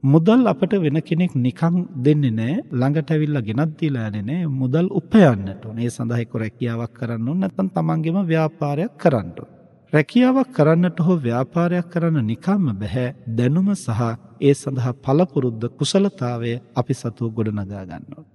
මුදල් අපට වෙන කෙනෙක් නිකන් දෙන්නේ නැහැ. ළඟට ඇවිල්ලා ගෙනත් දීලා යන්නේ නැහැ. මුදල් උපයන්නට ඕන. ඒ සඳහා එක්ක රැකියාවක් කරන්න ඕන නැත්නම් තමන්ගේම ව්‍යාපාරයක් කරන්න ඕන. රැකියාවක් කරන්නට හෝ ව්‍යාපාරයක් කරන්න නිකම්ම බෑ. දැනුම සහ ඒ සඳහා පළපුරුද්ද කුසලතාවය අපි සතුව ගොඩනගා ගන්න ඕන.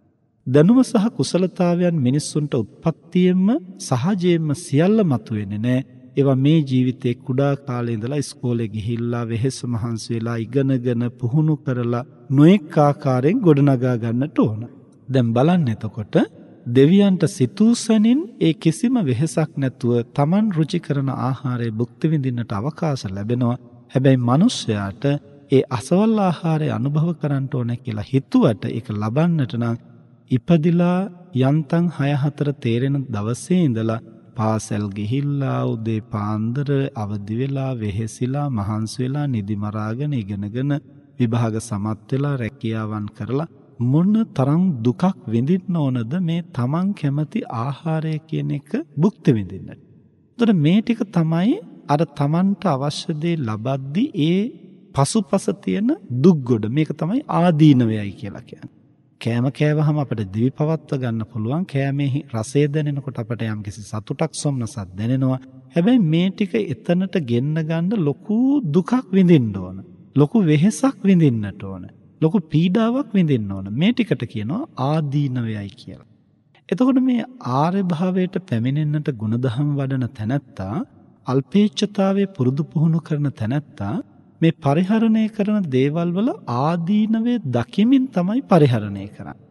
දැනුම සහ කුසලතාවයන් මිනිස්සුන්ට උත්පත්තියෙන්ම සහජයෙන්ම සියල්ල මතුවෙන්නේ නැහැ. ඒවා මේ ජීවිතේ කුඩා කාලේ ඉඳලා ඉස්කෝලේ ගිහිල්ලා වෙහෙස මහන්සි වෙලා ඉගෙනගෙන පුහුණු කරලා නොඑක් ආකාරයෙන් ගොඩනගා ගන්නට ඕන. දැන් බලන්න එතකොට දෙවියන්ට සිතූ සැනින් ඒ කිසිම වෙහෙසක් නැතුව Taman රුචි කරන ආහාරය භුක්ති විඳින්නට අවකාශ ලැබෙනවා. හැබැයි මිනිස්යාට ඒ අසවල් ආහාරය අනුභව කරන්න ඕන කියලා හිතුවට ඒක ලබන්නට නම් ඉපදිලා යන්තම් 6 4 තේරෙන දවසේ ඉඳලා පාසල් ගිහිල්ලා උදේ පාන්දර අවදි වෙලා වෙහෙසිලා මහන්සි වෙලා නිදි මරාගෙන ඉගෙනගෙන විභාග සමත් වෙලා රැකියාවන් කරලා මොන තරම් දුකක් විඳින්න ඕනද මේ තමන් කැමති ආහාරය කියන එක භුක්ති විඳින්නට. එතකොට මේ ටික තමයි අර තමන්ට අවශ්‍ය දේ ලබද්දී ඒ පසුපස තියෙන දුක් ගොඩ මේක තමයි ආදීනවයයි කියලා කියන්නේ. කෑම කෑවහම අපිට දිවි පවත්ව ගන්න පුළුවන්. කෑමේ රසය දැනෙනකොට අපිට යම්කිසි සතුටක් සොම්නසක් දැනෙනවා. හැබැයි මේ ටික එතනට ගෙන්න ගන්න ලොකු දුකක් විඳින්න ඕන. ලොකු වෙහෙසක් විඳින්නට ඕන. ලොකු පීඩාවක් විඳින්න ඕන. මේ ටිකට කියනවා ආදීනවයයි කියලා. එතකොට මේ ආර්ය භාවයට පැමිණෙන්නට ಗುಣධම් වඩන තැනැත්තා අල්පේච්ඡතාවයේ පුරුදු පුහුණු කරන තැනැත්තා මේ පරිහරණය කරන දේවල් වල ආදීනවේ දකිමින් තමයි පරිහරණය කරන්නේ.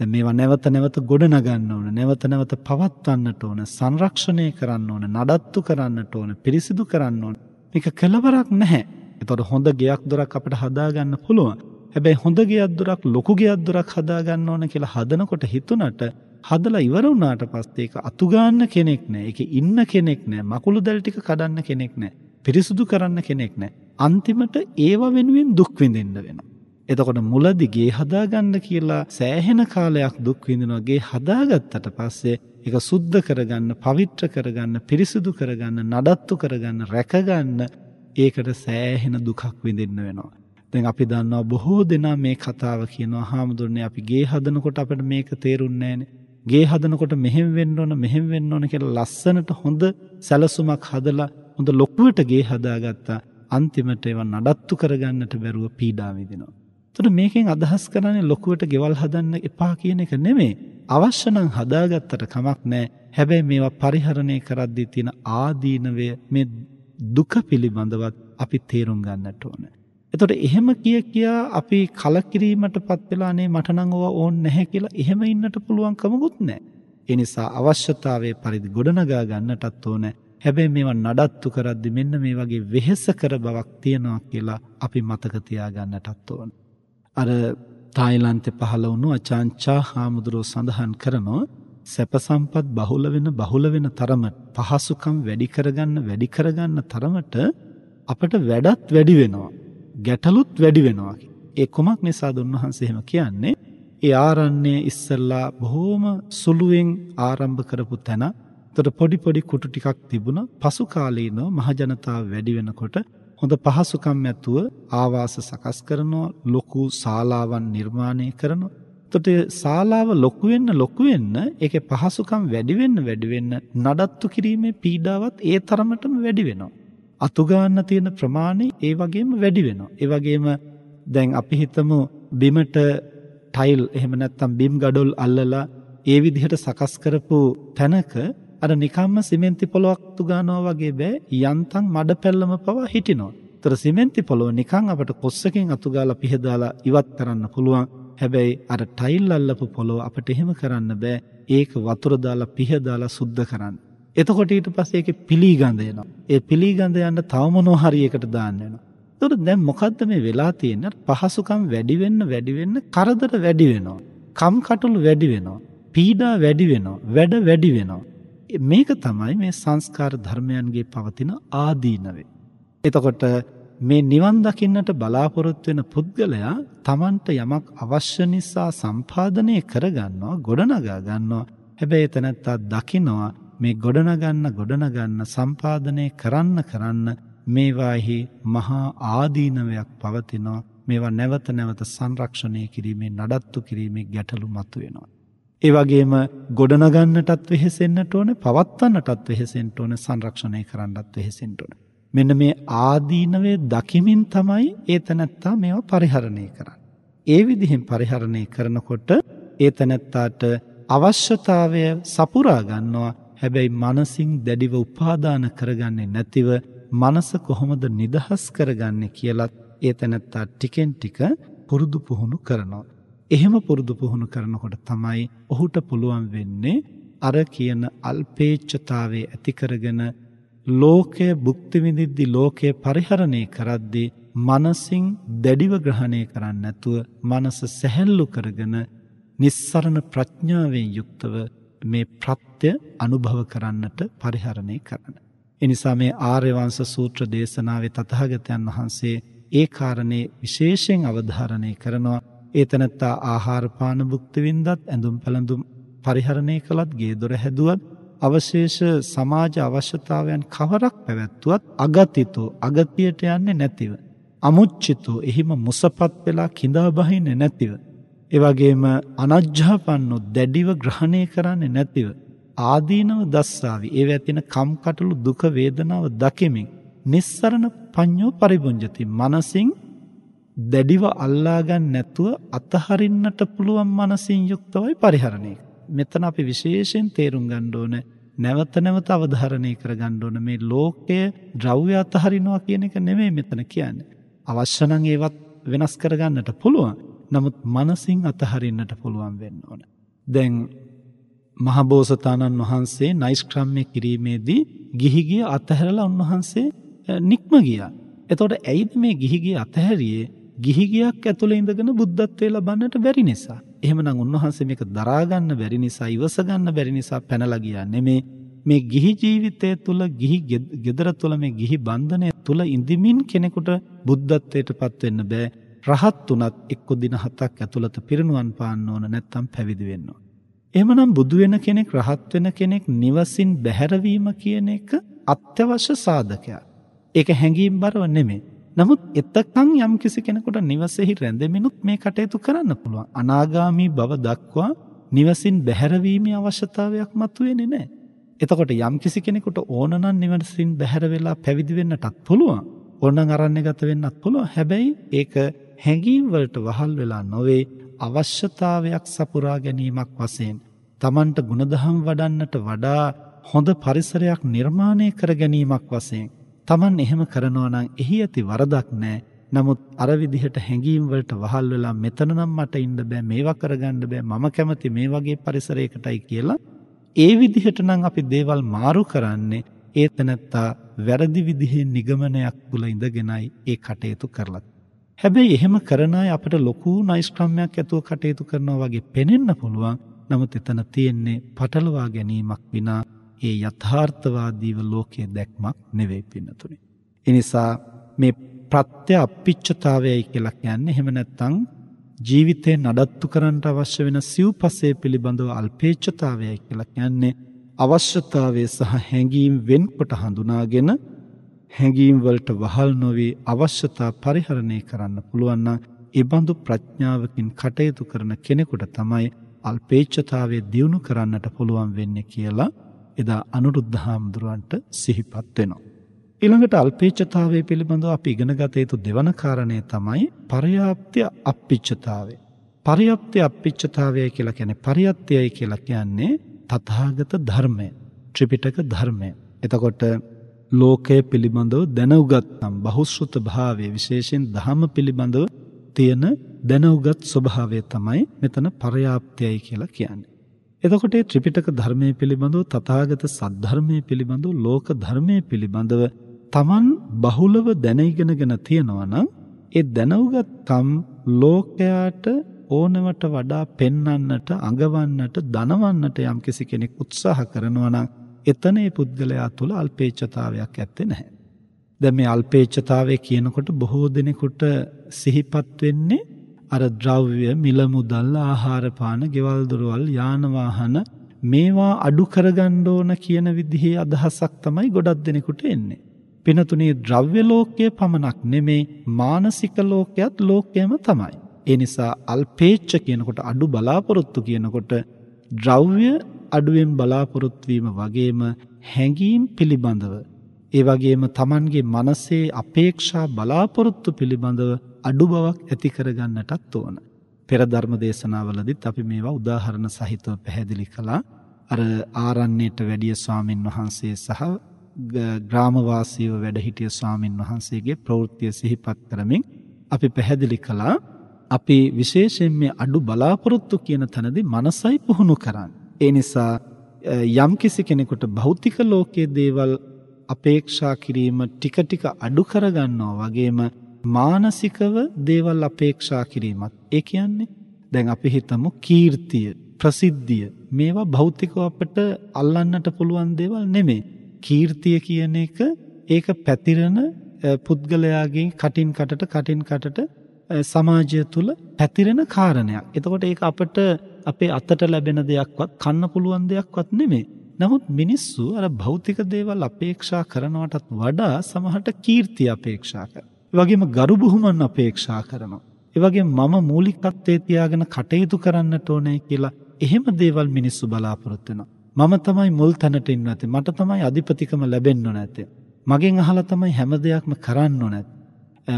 දැන් මේවා නැවත නැවත ගොඩ නගන්න ඕන, නැවත නැවත පවත්වන්නට ඕන, සංරක්ෂණය කරන්න ඕන, නඩත්තු කරන්නට ඕන, පිරිසිදු කරන්න ඕන. මේක කෙලවරක් නැහැ. ඒතකොට හොඳ ගෙයක් දොරක් අපිට හදාගන්න පුළුවන්. හැබැයි හොඳ ගෙයක් දොරක් ලොකු ගෙයක් දොරක් හදාගන්න ඕන කියලා හදනකොට හිතුණට හදලා ඉවර වුණාට පස්සේ ඒක අතු ගන්න කෙනෙක් නැහැ. ඒකේ ඉන්න කෙනෙක් නැහැ. මකුළු දැල් ටික කඩන්න කෙනෙක් නැහැ. පිරිසුදු කරන්න කෙනෙක් නැහැ. අන්තිමට ඒව වෙනුවෙන් දුක් විඳින්න වෙනවා. එතකොට මුලදි ගේ හදාගන්න කියලා සෑහෙන කාලයක් දුක් විඳිනවා. ගේ හදාගත්තට පස්සේ ඒක සුද්ධ කරගන්න, පවිත්‍ර කරගන්න, පිරිසුදු කරගන්න, නඩත්තු කරගන්න, රැකගන්න ඒකට සෑහෙන දුකක් විඳින්න වෙනවා. දැන් අපි දන්නවා බොහෝ දෙනා මේ කතාව කියනවා හාමුදුරනේ අපි ගේ හදනකොට අපිට මේක තේරුන්නේ ගේ හදනකොට මෙහෙම වෙන්න ඕන මෙහෙම වෙන්න ඕන කියලා ලස්සනට හොඳ සැලසුමක් හදලා හොඳ ලොකුවට ගේ හදාගත්තා. අන්තිමට ඒවා නඩත්තු කරගන්නට බැරුව පීඩා විඳිනවා. එතකොට මේකෙන් අදහස් කරන්නේ ලොකුවට ගෙවල් හදන්න එපා කියන එක නෙමෙයි. අවශ්‍ය නම් හදාගත්තට කමක් නැහැ. හැබැයි මේවා පරිහරණය කරද්දී තියෙන ආදීනවය මේ දුක පිළිබඳවත් අපි තේරුම් ගන්නට ඕන. එතකොට එහෙම කිය කියා අපි කලකිරීමටපත් වෙලා නේ මට නම් ඕවා ඕනේ නැහැ කියලා එහෙම ඉන්නට පුළුවන් කමකුත් නැහැ. ඒ නිසා අවශ්‍යතාවයේ පරිදි ගොඩනගා ගන්නටත් ඕනේ. හැබැයි මේවා නඩත්තු කරද්දි මෙන්න මේ වගේ වෙහෙස කර බවක් තියෙනවා කියලා අපි මතක තියාගන්නටත් ඕන. අර තායිලන්තේ පහළ වුණු අචාන්චා හාමුදුරුවෝ සඳහන් කරනවා සැප සම්පත් බහුල වෙන බහුල වෙන තරමට පහසුකම් වැඩි කරගන්න වැඩි කරගන්න තරමට අපට වැඩත් වැඩි වෙනවා. ගැටලුත් වැඩි වෙනවා. ඒ කොමක් නිසාද උන්වහන්සේ එහෙම කියන්නේ? ඒ ආරණ්‍ය ඉස්සල්ලා බොහෝම සුළුවෙන් ආරම්භ කරපු තැන එතකොට පොඩි පොඩි කුටු ටිකක් තිබුණා. පසු කාලීනව මහජනතාව වැඩි වෙනකොට හොඳ පහසුකම් ඇතුව ආවාස සකස් කරනවා, ලොකු ශාලාවන් නිර්මාණය කරනවා. එතකොට ශාලාව ලොකු වෙන්න ලොකු වෙන්න ඒකේ පහසුකම් වැඩි වෙන්න වැඩි වෙන්න නඩත්තු කිරීමේ පීඩාවත් ඒ තරමටම වැඩි වෙනවා. අතු ගන්න තියෙන ප්‍රමාණය ඒ වගේම වැඩි වෙනවා. ඒ වගේම දැන් අපි හිතමු බිමට ටයිල් එහෙම නැත්නම් බිම් ගඩොල් අල්ලලා ඒ විදිහට සකස් කරපු තැනක අර නිකම්ම සිමෙන්ති පොලොක් තුගානවා වගේ බෑ යන්තම් මඩ පැල්ලම පවා හිටිනවා. ତර සිමෙන්ති පොලොව නිකන් අපට කොස්සකින් අතුගාලා පිහදාලා ඉවත් කරන්න පුළුවන්. හැබැයි අර ටයිල් අල්ලපු පොලොව අපිට එහෙම කරන්න බෑ. ඒක වතුර දාලා පිහදාලා සුද්ධ කරන්න. එතකොට ඊට පස්සේ ඒකේ පිලී ගඳ එනවා. ඒ පිලී ගඳ යන්න තව මොනවා හරි එකට දාන්න වෙනවා. එතකොට දැන් මොකද්ද මේ වෙලා තියෙන්නේ? පහසුකම් වැඩි වෙන්න වැඩි වෙන්න කරදර වැඩි වෙනවා. කම් කටුළු වැඩි වෙනවා. පීඩා වැඩි වෙනවා. වැඩ වැඩි වෙනවා. මේක තමයි මේ සංස්කාර ධර්මයන්ගේ පවතින ආදීනවේ. එතකොට මේ නිවන් දකින්නට බලාපොරොත්තු වෙන පුද්ගලයා Tamanට යමක් අවශ්‍ය නිසා සම්පාදනය කරගන්නවා ගොඩනගා ගන්නවා. හැබැයි එතනත්තා දකිනවා මේ ගොඩනගන්න ගොඩනගන්න සම්පාදනය කරන්න කරන්න මේවාහි මහා ආදීනවයක් පවතිනවා. මේවා නැවත නැවත සංරක්ෂණය කිරීමේ නඩත්තු කිරීමේ ගැටලු මතුවෙනවා. ඒ වගේම ගොඩනගන්නටත් වෙහෙසෙන්නට ඕන පවත්වන්නටත් වෙහෙසෙන්න ඕන සංරක්ෂණය කරන්නටත් වෙහෙසෙන්න ඕන. මෙන්න මේ ආදීනවේ දකිමින් තමයි ඒ තනත්තා මේවා පරිහරණය කරන්නේ. ඒ විදිහෙන් පරිහරණය කරනකොට ඒ තැනැත්තාට අවශ්‍යතාවය සපුරා ගන්නවා. හැබැයි මනසින් දැඩිව උපාදාන කරගන්නේ නැතිව මනස කොහොමද නිදහස් කරගන්නේ කියලත් ඒ තැනැත්තා ටිකෙන් ටික පුරුදු පුහුණු කරනවා. එහෙම පුරුදු පුහුණු කරනකොට තමයි ඔහුට පුළුවන් වෙන්නේ අර කියන අල්පේච්ඡතාවයේ ඇති කරගෙන ලෝකය භුක්ති විඳිද්දි ලෝකය පරිහරණය කරද්දී මනසින් දැඩිව ග්‍රහණය කරන්නේ නැතුව මනස සැහැල්ලු කරගෙන නිස්සරණ ප්‍රඥාවෙන් යුක්තව මේ ප්‍රත්‍ය අනුභව කරන්නට පරිහරණය කරන. එනිසා මේ ආර්යවංශ සූත්‍ර දේශනාවේ තථාගතයන් වහන්සේ ඒ කාරණේ විශේෂයෙන් අවධාරණය කරනවා. ඒ තනත්තා ආහාර පාන භුක්ති විඳත් ඇඳුම් පැළඳුම් පරිහරණය කළත් ගේ දොර හැදුවත් අවශේෂ සමාජ අවශ්‍යතාවයන් කවරක් පැවැත්වුවත් අගතිතෝ අගතියට යන්නේ නැතිව. අමුච්චිතෝ එහිම මුසපත් වෙලා කිඳා බහින්නේ නැතිව. ඒ වගේම අනජ්ජාපන්නෝ දැඩිව ග්‍රහණය කරන්නේ නැතිව. ආදීනව දස්සාවි ඒව ඇතින කම්කටොළු දුක වේදනාව දකිමින් නිස්සරණ පඤ්ඤෝ පරිබුඤ්ජති මනසින් දැඩිව අල්ලා ගන්න නැතුව අතහරින්නට පුළුවන් මනසින් යුක්තවයි පරිහරණය. මෙතන අපි විශේෂයෙන් තේරුම් ගන්න ඕන නැවත නැවත අවධාරණය කර ගන්න ඕන මේ ලෝකය ද්‍රව්‍ය අතහරිනවා කියන එක නෙමෙයි මෙතන කියන්නේ. අවශ්‍ය නම් ඒවත් වෙනස් කරගන්නට පුළුවන්. නමුත් මනසින් අතහරින්නට පුළුවන් වෙන්න ඕන. දැන් මහබෝසතාණන් වහන්සේ නයිස්ක්‍රම්‍ය කිරීමේදී ගිහිගිය අතහැරලා උන්වහන්සේ නික්ම ගියා. එතකොට ඇයිද මේ ගිහිගිය අතහැරියේ ගිහිගියක් ඇතුළේ ඉඳගෙන බුද්ධත්වයේ ලබන්නට බැරි නිසා. එහෙමනම් උන්වහන්සේ මේක දරා ගන්න බැරි නිසා ඉවස ගන්න බැරි නිසා පැනලා ගියා නෙමේ. මේ ගිහි ජීවිතය තුළ ගිහි gedara තුළ මේ ගිහි බන්ධනය තුළ ඉඳිමින් කෙනෙකුට බුද්ධත්වයට පත් වෙන්න බෑ. රහත් උනත් එක්ක දින හතක් ඇතුළත පිරිනුවන් පාන්න ඕන නැත්නම් පැවිදි වෙන්න ඕන. එහෙමනම් බුදු වෙන කෙනෙක් රහත් වෙන කෙනෙක් නිවසින් බැහැරවීම කියන එක අත්‍යවශ්‍ය සාධකයක්. ඒක හැඟීම් බරව නෙමෙයි. නමුත් එතකන් යම් කිසි කෙනෙකුට නිවසේහි රැඳෙමිනුත් මේ කටයුතු කරන්න පුළුවන්. අනාගාමී බව දක්වා නිවසින් බැහැරවීමේ අවශ්‍යතාවයක් මතුවෙන්නේ නැහැ. එතකොට යම් කිසි කෙනෙකුට ඕන නම් නිවසින් බැහැර වෙලා පැවිදි වෙන්නටත් පුළුවන්. ඕන නම් අරණ්‍යගත වෙන්නත් පුළුවන්. හැබැයි ඒක හැඟීම් වලට වහල් වෙලා නොවේ අවශ්‍යතාවයක් සපුරා ගැනීමක් වශයෙන් Tamanට ಗುಣධම් වඩන්නට වඩා හොඳ පරිසරයක් නිර්මාණය කර ගැනීමක් වශයෙන් Taman එහෙම කරනවා නම් එහි ඇති වරදක් නැහැ. නමුත් අර විදිහට හැඟීම් වලට වහල් වෙලා මෙතන නම් මට ඉන්න බෑ මේවා කරගන්න බෑ මම කැමති මේ වගේ පරිසරයකටයි කියලා ඒ විදිහට නම් අපි දේවල් මාරු කරන්නේ ඒ තැනත්තා වැරදි විදිහේ නිගමනයක් තුල ඉඳගෙනයි ඒ කටයුතු කරලා. හැබැයි එහෙම කරන අය අපිට ලොකු නයිස්ක්‍රම්‍යයක් ඇතුව කටයුතු කරනවා වගේ පෙනෙන්න පුළුවන්. නමුත් එතන තියෙන්නේ පටලවා ගැනීමක් විනා ඒ යථාර්ථවාදීව ලෝකයේ දැක්මක් නෙවෙයි පින්නතුනේ. ඒ නිසා මේ ප්‍රත්‍ය අපිච්චතාවයයි කියලා කියන්නේ එහෙම නැත්නම් ජීවිතේ නඩත්තු කරන්නට අවශ්‍ය වෙන සිව්පසේ පිළිබඳව අල්පේච්ඡතාවයයි කියලා කියන්නේ අවශ්‍යතාවය සහ හැඟීම් වෙන්කොට හඳුනාගෙන හැඟීම් වලට වහල් නොවි අවශ්‍යතා පරිහරණය කරන්න පුළුවන් නම් ඒ බඳු ප්‍රඥාවකින් කටයුතු කරන කෙනෙකුට තමයි අල්පේච්ඡතාවය දියුණු කරන්නට පුළුවන් වෙන්නේ කියලා එදා අනුරුද්ධ හාමුදුරුවන්ට සිහිපත් වෙනවා. ඊළඟට අල්පේච්ඡතාවය පිළිබඳව අපි ඉගෙන ගත යුතු දෙවන කාරණය තමයි පර්යාප්ත්‍ය අප්පිච්ඡතාවය. පර්යාප්ත්‍ය අප්පිච්ඡතාවය කියලා කියන්නේ පරියත්‍යයි කියලා කියන්නේ තථාගත ධර්මය. ත්‍රිපිටක ධර්මය. එතකොට ලෝකය පිළිබඳව දැනුගත්නම් බහුශ්‍රත භාවයේ විශේෂයෙන් ධහම පිළිබඳව තියෙන දැනුගත් ස්වභාවය තමයි මෙතන පර්යාප්තයයි කියලා කියන්නේ. එතකොට මේ ත්‍රිපිටක ධර්මයේ පිළිබඳව තථාගත සද්ධර්මයේ පිළිබඳව ලෝක ධර්මයේ පිළිබඳව Taman බහුලව දැන ඉගෙනගෙන තියෙනවා නම් ඒ දැනුගත්කම් ලෝකයාට ඕනවට වඩා පෙන්වන්නට අඟවන්නට දනවන්නට යම්කිසි කෙනෙක් උත්සාහ කරනවා නම් එතන ඒ පුද්ගලයා තුළ අල්පේච්ඡතාවයක් ඇත්තේ නැහැ. දැන් මේ අල්පේච්ඡතාවය කියනකොට බොහෝ දෙනෙකුට සිහිපත් වෙන්නේ අර ද්‍රව්‍ය මිල මුදල් ආහාර පාන ගෙවල් දොරවල් යාන වාහන මේවා අඩු කරගන්න ඕන කියන විදිහේ අදහසක් තමයි ගොඩක් දෙනෙකුට එන්නේ. පිනතුනේ ද්‍රව්‍ය ලෝකයේ පමණක් නෙමේ මානසික ලෝකයක් ලෝකයම තමයි. ඒ නිසා අල්පේච්ඡ කියනකොට අඩු බලාපොරොත්තු කියනකොට ද්‍රව්‍ය අඩුවෙන් බලාපොරොත්තු වීම වගේම හැඟීම් පිළිබඳව ඒ වගේම Tamanගේ මනසේ අපේක්ෂා බලාපොරොත්තු පිළිබඳව අඩු බවක් ඇති කරගන්නටත් ඕන. පෙර ධර්ම දේශනාවලදීත් අපි මේවා උදාහරණ සහිතව පැහැදිලි කළා. අර ආරණ්‍යයට වැඩිය ස්වාමින් වහන්සේ සහ ග්‍රාමවාසීව වැඩ හිටිය ස්වාමින් වහන්සේගේ ප්‍රවෘත්තිය සිහිපත් කරමින් අපි පැහැදිලි කළා අපි විශේෂයෙන් මේ අඩු බලාපොරොත්තු කියන තැනදී මනසයි පුහුණු කරන්නේ. ඒ නිසා යම්කිසි කෙනෙකුට භෞතික ලෝකයේ දේවල් අපේක්ෂා කිරීම ටික ටික අඩු කරගන්නවා වගේම මානසිකව දේවල් අපේක්ෂා කිරීමත් ඒ කියන්නේ දැන් අපි හිතමු කීර්තිය ප්‍රසිද්ධිය මේවා භෞතිකව අපට අල්ලන්නට පුළුවන් දේවල් නෙමෙයි කීර්තිය කියන එක ඒක පැතිරෙන පුද්ගලයාගේ කටින් කටට කටින් කටට සමාජය තුළ පැතිරෙන කාරණයක්. එතකොට ඒක අපට අපේ අතට ලැබෙන දෙයක්වත් කන්න පුළුවන් දෙයක්වත් නෙමෙයි. නමුත් මිනිස්සු අර භෞතික දේවල් අපේක්ෂා කරනවටත් වඩා සමහරට කීර්තිය අපේක්ෂා කරනවා. ඒ වගේම ගරු බුහුමන් අපේක්ෂා කරනවා. ඒ වගේම මම මූලිකත්වයේ තියාගෙන කටයුතු කරන්නට ඕනේ කියලා එහෙම දේවල් මිනිස්සු බලාපොරොත්තු වෙනවා. මම තමයි මුල් තැනට ඉන්න නැත්තේ. මට තමයි අධිපතිකම ලැබෙන්න නැත්තේ. මගෙන් අහලා තමයි හැම දෙයක්ම කරන්න ඕනේ.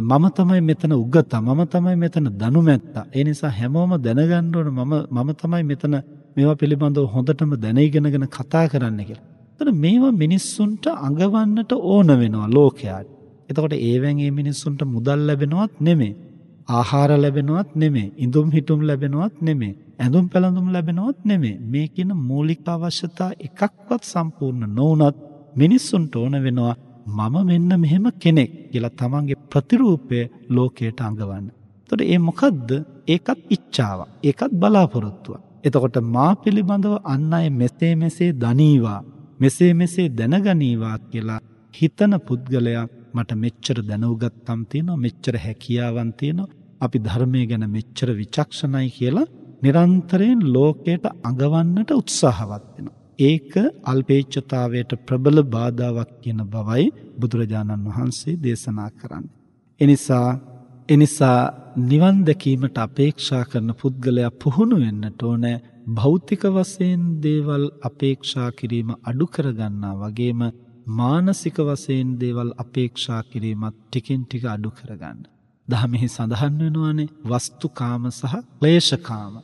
මම තමයි මෙතන උගතා. මම තමයි මෙතන දනුමැත්තා. ඒ නිසා හැමෝම දැනගන්න ඕන මම මම තමයි මෙතන මේවා පිළිබඳව හොඳටම දැන ඉගෙනගෙන කතා කරන්න කියලා. එතන මේවා මිනිස්සුන්ට අඟවන්නට ඕන වෙනවා ලෝකයාට. එතකොට ඒවෙන් මේ මිනිස්සුන්ට මුදල් ලැබෙනවත් නෙමෙයි. ආහාර ලැබෙනවත් නෙමෙයි. ඉඳුම් හිටුම් ලැබෙනවත් නෙමෙයි. ඇඳුම් පැළඳුම් ලැබෙනවත් නෙමෙයි. මේ කියන මූලික අවශ්‍යතා එකක්වත් සම්පූර්ණ නොවුනත් මිනිස්සුන්ට ඕන වෙනවා මම මෙන්න මෙහෙම කෙනෙක් කියලා තමන්ගේ ප්‍රතිරූපය ලෝකයට අඟවන්න. එතකොට ඒ මොකද්ද? ඒකත් ඉච්ඡාවක්. ඒකත් බලාපොරොත්තුවක්. එතකොට මා පිළිබඳව අන් අය මෙසේ මෙසේ දනීවා මෙසේ මෙසේ දැනගනීවා කියලා හිතන පුද්ගලයා මට මෙච්චර දැනුගත්තම් තියෙනවා මෙච්චර හැකියාවන් තියෙනවා අපි ධර්මයේ ගැන මෙච්චර විචක්ෂණයි කියලා නිරන්තරයෙන් ලෝකයට අඟවන්නට උත්සාහවත් වෙනවා. ඒක අල්පේච්ඡතාවයට ප්‍රබල බාධාවක් කියන බවයි බුදුරජාණන් වහන්සේ දේශනා කරන්නේ. එනිසා එනිසා නිවන් දැකීමට අපේක්ෂා කරන පුද්ගලයා පුහුණු වෙන්නට ඕනේ භෞතික වශයෙන් දේවල් අපේක්ෂා කිරීම අඩු කරගන්නා වගේම මානසික වශයෙන් දේවල් අපේක්ෂා කිරීමත් ටිකෙන් ටික අඩු කරගන්න. දහමෙහි සඳහන් වෙනවානේ වස්තුකාම සහ ක්ලේශකාම.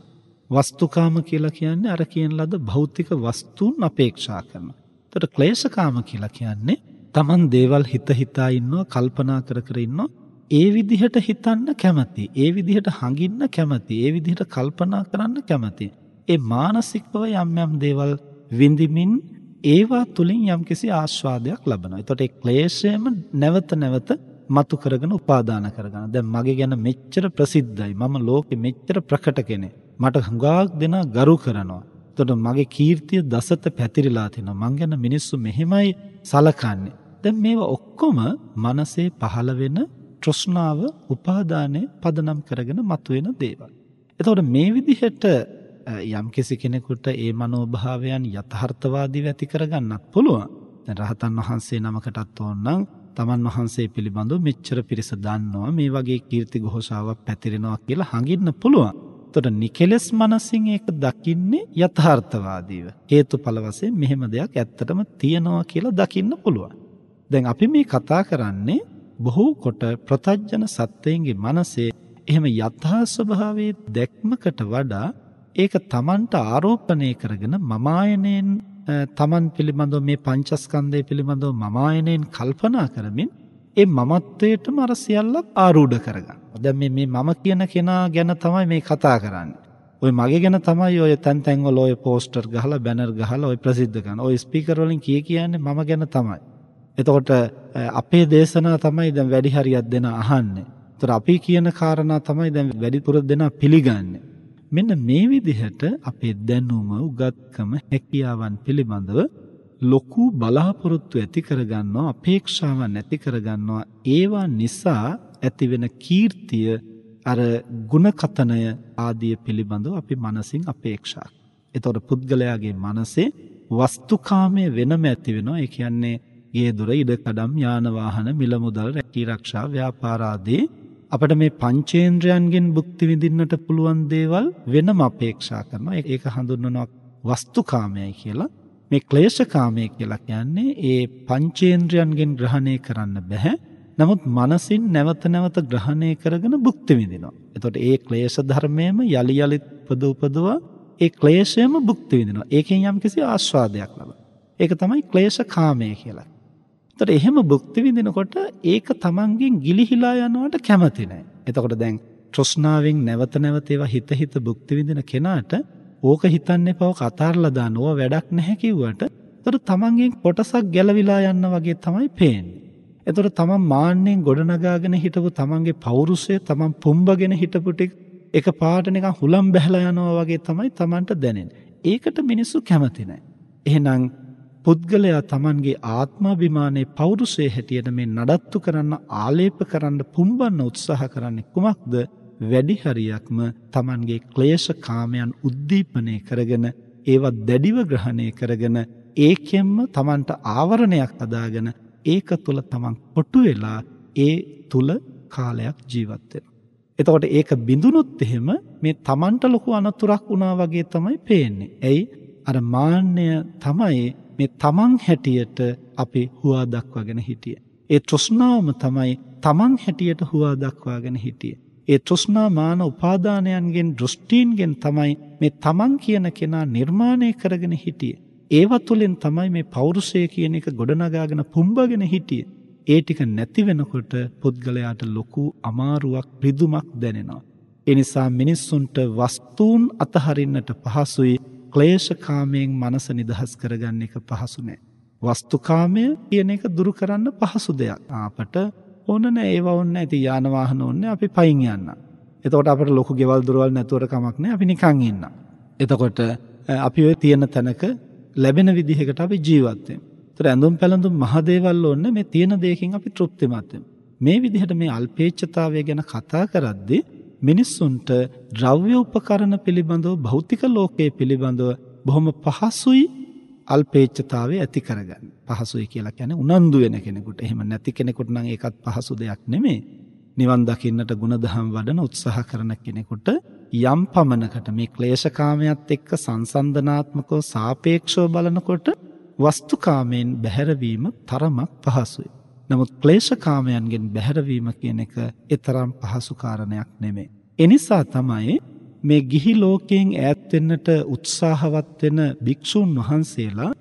වස්තුකාම කියලා කියන්නේ අර කියන ලද භෞතික වස්තුන් අපේක්ෂා කරනවා. එතකොට ක්ලේශකාම කියලා කියන්නේ Taman දේවල් හිත හිතා ඉන්නවා කල්පනා කර කර ඉන්නවා ඒ විදිහට හිතන්න කැමති. ඒ විදිහට හඟින්න කැමති. ඒ විදිහට කල්පනා කරන්න කැමති. ඒ මානසිකව යම් යම් දේවල් විඳිමින් ඒවා තුලින් යම්කිසි ආස්වාදයක් ලබනවා. එතකොට ඒ ක්ලේශයම නැවත නැවත මතු කරගෙන උපාදාන කරගන්න. දැන් මගේ ගැන මෙච්චර ප්‍රසිද්ධයි. මම ලෝකෙ මෙච්චර ප්‍රකට කෙනෙක්. මට හුඟක් දෙනා ගරු කරනවා. එතකොට මගේ කීර්තිය දසත පැතිරිලා තිනවා. මං ගැන මිනිස්සු මෙහෙමයි සලකන්නේ. දැන් මේවා ඔක්කොම මනසේ පහළ වෙන තෘෂ්ණාව උපාදානයේ පදනම් කරගෙන මතුවෙන දේවල්. එතකොට මේ විදිහට යම්කිසි කෙනෙකුට ඒ මනෝභාවයන් යථාර්ථවාදීව ඇති කරගන්නත් පුළුවන්. දැන් රහතන් වහන්සේ නමකටත් ඕනනම් තමන් වහන්සේ පිළිබඳව මෙච්චර පිරිස දන්නවා මේ වගේ කීර්ති ഘോഷාවක් පැතිරෙනවා කියලා හඟින්න පුළුවන්. එතකොට නිකලස් මනසින් ඒක දකින්නේ යථාර්ථවාදීව. හේතුඵල වශයෙන් මෙහෙම දෙයක් ඇත්තටම තියෙනවා කියලා දකින්න පුළුවන්. දැන් අපි මේ කතා කරන්නේ බොහෝ කොට ප්‍රතජන සත්වයන්ගේ මනසේ එහෙම යථා ස්වභාවයේ දැක්මකට වඩා ඒක තමන්ට ආරෝපණය කරගෙන මමායනෙන් තමන් පිළිබඳව මේ පංචස්කන්ධය පිළිබඳව මමායනෙන් කල්පනා කරමින් ඒ මමත්වයටම අර සියල්ලක් ආරූඪ කරගන්න. දැන් මේ මේ මම කියන කෙනා ගැන තමයි මේ කතා කරන්නේ. ওই මගේ ගැන තමයි ඔය තැන් තැන් වල ඔය පෝස්ටර් ගහලා බැනර් ගහලා ඔය ප්‍රසිද්ධ කරන. ඔය ස්පීකර් වලින් කිය කියන්නේ මම ගැන තමයි. එතකොට අපේ දේශනා තමයි දැන් වැඩි හරියක් දෙන අහන්නේ. ඒතර අපි කියන කාරණා තමයි දැන් වැඩිපුර දෙනා පිළිගන්නේ. මෙන්න මේ විදිහට අපේ දැනුම උගත්කම හැකියාවන් පිළිබඳව ලොකු බලාපොරොත්තු ඇති කරගන්නවා අපේක්ෂාවන් ඇති කරගන්නවා ඒවා නිසා ඇතිවෙන කීර්තිය අර ಗುಣකතනය ආදිය පිළිබඳව අපි මනසින් අපේක්ෂා. එතකොට පුද්ගලයාගේ මනසේ වස්තුකාමයේ වෙනම ඇති වෙනවා. ඒ කියන්නේ ගේ දොර ඉඩකඩම් යාන වාහන මිල මුදල් රැකී ආරක්ෂා ව්‍යාපාර ආදී අපිට මේ පංචේන්ද්‍රයන්ගෙන් භුක්ති විඳින්නට පුළුවන් දේවල් වෙනම අපේක්ෂා කරනවා. ඒක හඳුන්වනවා වස්තුකාමයයි කියලා. මේ ක්ලේශකාමය කියලා කියන්නේ ඒ පංචේන්ද්‍රයන්ගෙන් ග්‍රහණය කරන්න බෑ. නමුත් මනසින් නැවත නැවත ග්‍රහණය කරගෙන භුක්ති විඳිනවා. එතකොට ඒ ක්ලේශ ධර්මයේම යලි යලිත් උපද උපදවා ඒ ක්ලේශයම භුක්ති විඳිනවා. ඒකෙන් යම්කිසි ආස්වාදයක් ලබනවා. ඒක තමයි ක්ලේශ කාමය කියලා. එතකොට එහෙම භුක්ති විඳිනකොට ඒක තමන්ගෙන් ගිලිහිලා යනවට කැමති නැහැ. එතකොට දැන් තෘෂ්ණාවෙන් නැවත නැවත ඒවා හිත හිත භුක්ති විඳින කෙනාට ඕක හිතන්න එපා කතාරලා දාන්න ඕවා වැඩක් නැහැ කිව්වට එතකොට තමන්ගෙන් කොටසක් ගැලවිලා යන්න වගේ තමයි පේන්නේ. එතකොට තමන් මාන්නෙන් ගොඩනගාගෙන හිටපු තමන්ගේ පෞරුෂය තමන් පුම්බගෙන හිටපු ටික එක පාට නිකන් හුලම් බැහැලා යනවා වගේ තමයි තමන්ට දැනෙන්නේ. ඒකට මිනිස්සු කැමති නැහැ. එහෙනම් පුද්ගලයා තමන්ගේ ආත්මාභිමානයේ පෞරුෂයේ හැටියට මේ නඩත්තු කරන්න ආලේප කරන්න පුම්බන්න උත්සාහ කරන්නේ කුමක්ද? වැඩි හරියක්ම තමන්ගේ ක්ලේශ කාමයන් උද්දීපනය කරගෙන ඒවත් දැඩිව ග්‍රහණය කරගෙන ඒකෙන්ම තමන්ට ආවරණයක් හදාගෙන ඒක තුල තමන් කොටු වෙලා ඒ තුල කාලයක් ජීවත් වෙනවා. එතකොට ඒක බිඳුනොත් එහෙම මේ තමන්ට ලොකු අනතුරක් වුණා වගේ තමයි පේන්නේ. ඇයි? අර මාන්නය තමයි මේ තමන් හැටියට අපි හුවා දක්වාගෙන හිටියේ. ඒ තෘෂ්ණාවම තමයි තමන් හැටියට හුවා දක්වාගෙන හිටියේ. ඒ තෘෂ්ණා මාන උපාදානයන්ගෙන් දෘෂ්ටීන්ගෙන් තමයි මේ තමන් කියන කෙනා නිර්මාණය කරගෙන හිටියේ. ඒව තුළින් තමයි මේ පෞරුෂය කියන එක ගොඩනගාගෙන පුම්බගෙන හිටියේ. ඒ ටික නැති වෙනකොට පුද්ගලයාට ලොකු අමාරුවක් රිදුමක් දැනෙනවා. ඒ නිසා මිනිස්සුන්ට වස්තුන් අතහරින්නට පහසුයි ක්ලේශකාමයෙන් මනස නිදහස් කරගන්න එක පහසු නෑ. වස්තුකාමය කියන එක දුරු කරන්න පහසු දෙයක්. අපට ඕන නෑ ඒවා ඔන්න ඇති යාන වාහන ඕනේ අපි පයින් යන්න. එතකොට අපිට ලොකු ගෙවල් දොරවල් නැතුවර කමක් නෑ අපි නිකන් ඉන්න. එතකොට අපි ඔය තියෙන තැනක ලැබෙන විදිහකට අපි ජීවත් වෙමු. ඒතර ඇඳුම් පැළඳුම් මහ දේවල් ඕන්න මේ තියෙන දෙයකින් අපි තෘප්තිමත් වෙමු. මේ විදිහට මේ අල්පේච්ඡතාවය ගැන කතා කරද්දී මිනිස්සුන්ට ද්‍රව්‍ය උපකරණ පිළිබඳව භෞතික ලෝකයේ පිළිබඳව බොහොම පහසුයි අල්පේච්ඡතාවය ඇති කරගන්න. පහසුයි කියලා කියන්නේ උනන්දු වෙන කෙනෙකුට. එහෙම නැති කෙනෙකුට නම් ඒකත් පහසු දෙයක් නෙමෙයි. නිවන් දකින්නට ගුණධම් වඩන උත්සාහ කරන කෙනෙකුට යම් පමණකට මේ ක්ලේශකාමයට එක්ක සංසන්දනාත්මකව සාපේක්ෂව බලනකොට වස්තුකාමයෙන් බැහැරවීම තරමක් පහසුයි. නමුත් ක්ලේශකාමයන්ගෙන් බැහැරවීම කියන එක එතරම් පහසු කාරණයක් නෙමෙයි. එනිසා තමයි මේ ගිහි ලෝකයෙන් ඈත් වෙන්නට උත්සාහවත් වෙන භික්ෂුන් වහන්සේලා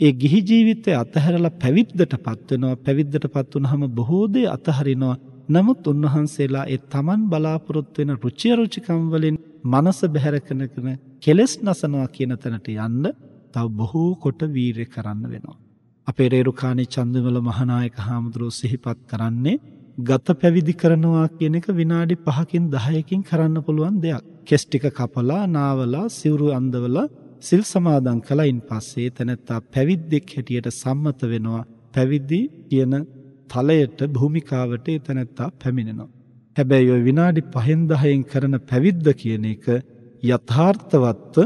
ඒ ගිහි ජීවිතය අතහැරලා පැවිද්දටපත් වෙනවා පැවිද්දටපත් වුනහම බොහෝ දේ අතහරිනවා නමුත් උන්වහන්සේලා ඒ තමන් බලාපොරොත්තු වෙන රුචි අරුචිකම් වලින් මනස බැහැර කරන කෙලෙස් නසනවා කියන තැනට යන්න තව බොහෝ කොට වීරය කරන්න වෙනවා. අපේ රේරුකාණේ චන්දවල මහානායක හාමුදුරුවෝ සිහිපත් කරන්නේ ගත පැවිදි කරනවා කියන එක විනාඩි 5කින් 10කින් කරන්න පුළුවන් දෙයක්. කෙස් ටික කපලා, නාවලා, සිවුරු අඳවලා සිල් සමාදන් කළයින් පස්සේ තැනැත්තා පැවිද්දෙක් හැටියට සම්මත වෙනවා. පැවිදි කියන තලයට භූමිකාවට ඒ තැනැත්තා පැමිණෙනවා. හැබැයි ওই විනාඩි 5න් 10න් කරන පැවිද්ද කියන එක යථාර්ථවත්ව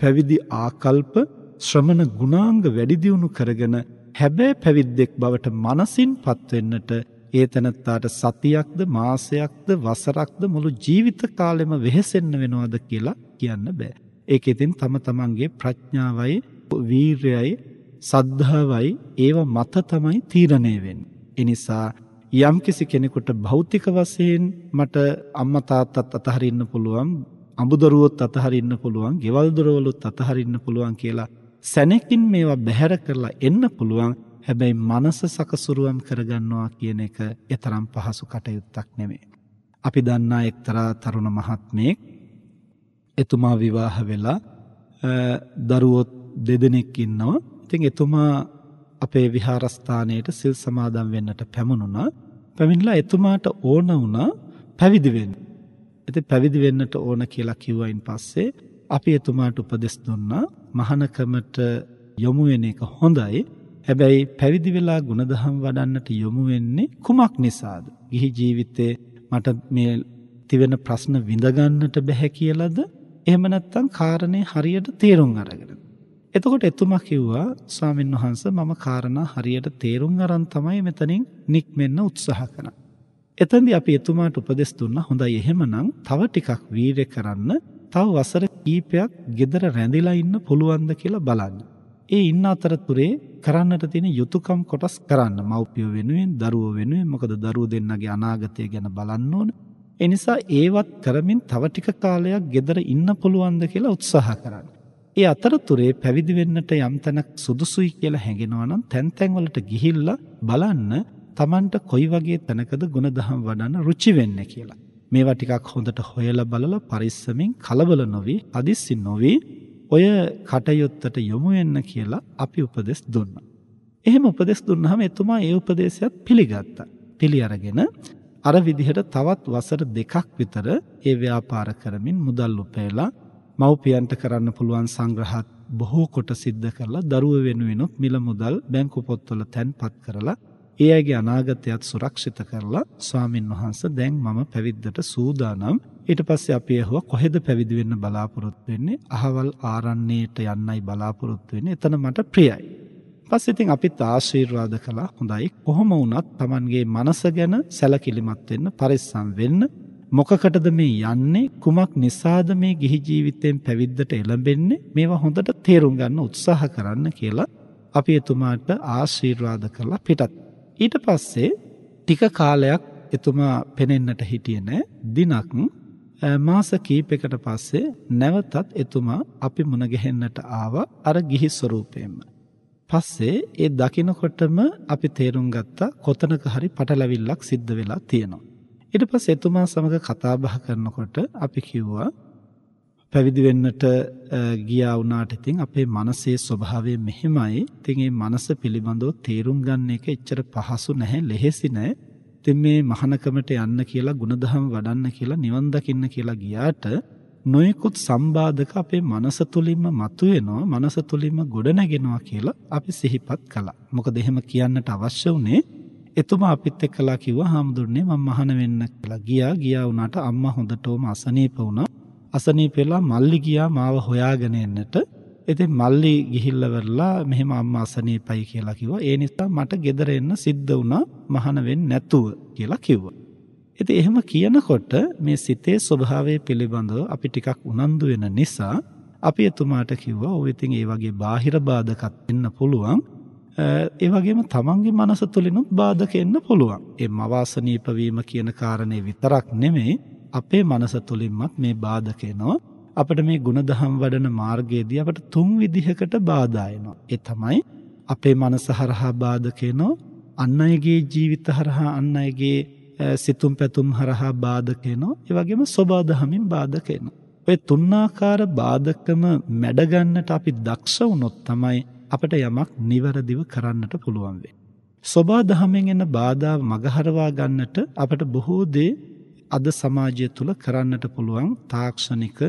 පැවිදි ආකල්ප ශ්‍රමණ ගුණාංග වැඩි දියුණු කරගෙන හැබැයි පැවිද්දෙක් බවට මනසින් පත්වෙන්නට ඒ තැනත්තාට සතියක්ද මාසයක්ද වසරක්ද මුළු ජීවිත කාලෙම වෙහෙසෙන්න වෙනවද කියලා කියන්න බෑ. ඒක ඉතින් තම තමන්ගේ ප්‍රඥාවයි වීරයයි සද්ධාවයි ඒව මත තමයි තීරණය වෙන්නේ. ඒ නිසා යම්කිසි කෙනෙකුට භෞතික වශයෙන් මට අම්මා තාත්තත් අතහරින්න පුළුවන්, අඹදරුවොත් අතහරින්න පුළුවන්, ගෙවල් දොරවලුත් අතහරින්න පුළුවන් කියලා සැනකින් මේවා බැහැර කරලා එන්න පුළුවන්. හැබැයි මනස සකසුරුවම් කරගන්නවා කියන එක එතරම් පහසු කටයුත්තක් නෙමෙයි. අපි දන්නා එක්තරා තරුණ මහත්මයෙක් එතුමා විවාහ වෙලා දරුවෝ දෙදෙනෙක් ඉන්නවා. ඉතින් එතුමා අපේ විහාරස්ථානයට සිල් සමාදන් වෙන්නට පැමුණුණා. පැමිණලා එතුමාට ඕන වුණා පැවිදි වෙන්න. ඉතින් පැවිදි වෙන්නට ඕන කියලා කිව්වයින් පස්සේ අපි එතුමාට උපදෙස් දුන්නා මහානකමට යොමු වෙන එක හොඳයි. හැබැයි පැවිදි වෙලා ಗುಣධම් වඩන්නට යොමු වෙන්නේ කුමක් නිසාද? ගිහි ජීවිතේ මට මේ තිවෙන ප්‍රශ්න විඳගන්නට බැහැ කියලාද? එහෙම නැත්නම් කාරණේ හරියට තේරුම් අරගෙන. එතකොට එතුමා කිව්වා ස්වාමීන් වහන්සේ මම කාරණා හරියට තේරුම් අරන් තමයි මෙතනින් නික්මෙන්න උත්සාහ කරන්නේ. එතෙන්දී අපි එතුමාට උපදෙස් දුන්නා හොඳයි එහෙමනම් තව ටිකක් වීරය කරන්න තව වසර කීපයක් gedara රැඳිලා ඉන්න පුළුවන්ද කියලා බලන්න. ඒ ඉන්න අතරතුරේ කරන්නට තියෙන යුතුයකම් කොටස් කරන්න. මව්පියෝ වෙනුවෙන්, දරුවෝ වෙනුවෙන් මොකද දරුවෝ දෙන්නගේ අනාගතය ගැන බලන්න ඕන. ඒ නිසා ඒවත් කරමින් තව ටික කාලයක් gedara ඉන්න පුළුවන්ද කියලා උත්සාහ කරන්න. ඒ අතරතුරේ පැවිදි වෙන්නට යම් තැනක් සුදුසුයි කියලා හැඟෙනවා නම් තැන් තැන් වලට ගිහිල්ලා බලන්න Tamanට කොයි වගේ තැනකද ಗುಣධම් වඩන්න රුචි වෙන්නේ කියලා. මේවා ටිකක් හොඳට හොයලා බලලා පරිස්සමින් කලබල නොවි, අදිස්සි නොවි ඔය කටයුත්තට යොමු වෙන්න කියලා අපි උපදෙස් දුන්නා. එහෙම උපදෙස් දුන්නාම එතුමා ඒ උපදේශයත් පිළිගත්තා. පිළි අරගෙන අර විදිහට තවත් වසර දෙකක් විතර ඒ ව්‍යාපාර කරමින් මුදල් උපයලා මව්පියන්ට කරන්න පුළුවන් සංග්‍රහත් බොහෝ කොට සිද්ධ කරලා දරුව වෙනුවෙනුත් මිල මුදල් බැංකු පොත්වල තැන්පත් කරලා ඒ අයගේ අනාගතයත් සුරක්ෂිත කරලා ස්වාමින් වහන්සේ දැන් මම පැවිද්දට සූදානම්. ඊට පස්සේ අපි ඇහුවා කොහෙද පැවිදි වෙන්න බලාපොරොත්තු වෙන්නේ? අහවල් ආරණ්‍යයට යන්නයි බලාපොරොත්තු වෙන්නේ. එතන මට ප්‍රියයි. පස්සේ ඉතින් අපිත් ආශිර්වාද කළා. හොඳයි. කොහොම වුණත් Tamanගේ මනස ගැන සැලකිලිමත් වෙන්න පරිස්සම් වෙන්න. මොකකටද මේ යන්නේ? කුමක් නිසාද මේ ගිහි ජීවිතයෙන් පැවිද්දට එළඹෙන්නේ? මේවා හොඳට තේරුම් ගන්න උත්සාහ කරන්න කියලා අපි එතුමාට ආශිර්වාද කරලා පිටත්. ඊට පස්සේ ටික කාලයක් එතුමා පෙනෙන්නට හිටියේ නෑ දිනක් මාස කීපයකට පස්සේ නැවතත් එතුමා අපි මුණ ගැහෙන්නට ආවා අර ගිහි ස්වරූපයෙන්ම පස්සේ ඒ දකිනකොටම අපි තේරුම් ගත්තා කොතනක හරි පටලැවිල්ලක් සිද්ධ වෙලා තියෙනවා. ඊට පස්සේ එතුමා සමග කතා බහ කරනකොට අපි කිව්වා පැවිදි වෙන්නට ගියා වුණාට ඉතින් අපේ මනසේ ස්වභාවය මෙහෙමයි. ඉතින් මේ මනස පිළිබඳව තේරුම් ගන්න එක එච්චර පහසු නැහැ, ලෙහෙසි නැහැ. ඉතින් මේ මහානකමට යන්න කියලා, ಗುಣධම් වඩන්න කියලා, නිවන් දකින්න කියලා ගියාට නොයෙකුත් සම්බාධක අපේ මනස තුලින්ම මතුවෙනවා මනස තුලින්ම ගොඩනගෙනවා කියලා අපි සිහිපත් කළා. මොකද එහෙම කියන්නට අවශ්‍ය වුණේ එතුමා අපිත් එක්කලා කිව්වා හාමුදුරනේ මම මහාන වෙන්න කියලා ගියා. ගියා වුණාට අම්මා හොඳටම අසනීප වුණා. අසනීප වෙලා මල්ලි ගියා මාව හොයාගෙන එන්නට. ඉතින් මල්ලි ගිහිල්ලා වෙරලා මෙහෙම අම්මා අසනීපයි කියලා කිව්වා. ඒ නිසා මට ගෙදර එන්න සිද්ධ වුණා මහාන වෙන්නේ නැතුව කියලා කිව්වා. ඉතින් එහෙම කියනකොට මේ සිතේ ස්වභාවය පිළිබඳව අපි ටිකක් උනන්දු වෙන නිසා අපි එතුමාට කිව්වා ඔය ඉතින් ඒ වගේ බාහිර බාධකත් වෙන්න පුළුවන්. ඒ වගේම තමන්ගේ මනස තුලිනුත් බාධක එන්න පුළුවන්. ඒ මවාසනීප වීම කියන කාරණේ විතරක් නෙමෙයි අපේ මනස තුලින්මත් මේ බාධක එනවා. අපිට මේ ಗುಣධම් වඩන මාර්ගයේදී අපිට තුන් විදිහකට බාධා එනවා. ඒ තමයි අපේ මනස හරහා බාධක එනවා. අන් අයගේ ජීවිත හරහා අන් අයගේ සිතුම් පැතුම් හරහා බාධක වෙනවා. ඒ වගේම සෝබාදහමින් බාධක වෙනවා. ඔය තුන්ආකාර බාධකම මැඩ ගන්නට අපි දක්ෂ වුණොත් තමයි අපිට යමක් නිවැරදිව කරන්නට පුළුවන් වෙන්නේ. සෝබාදහමෙන් එන බාධා මගහරවා ගන්නට අපිට බොහෝ දේ අද සමාජය තුල කරන්නට පුළුවන් තාක්ෂණික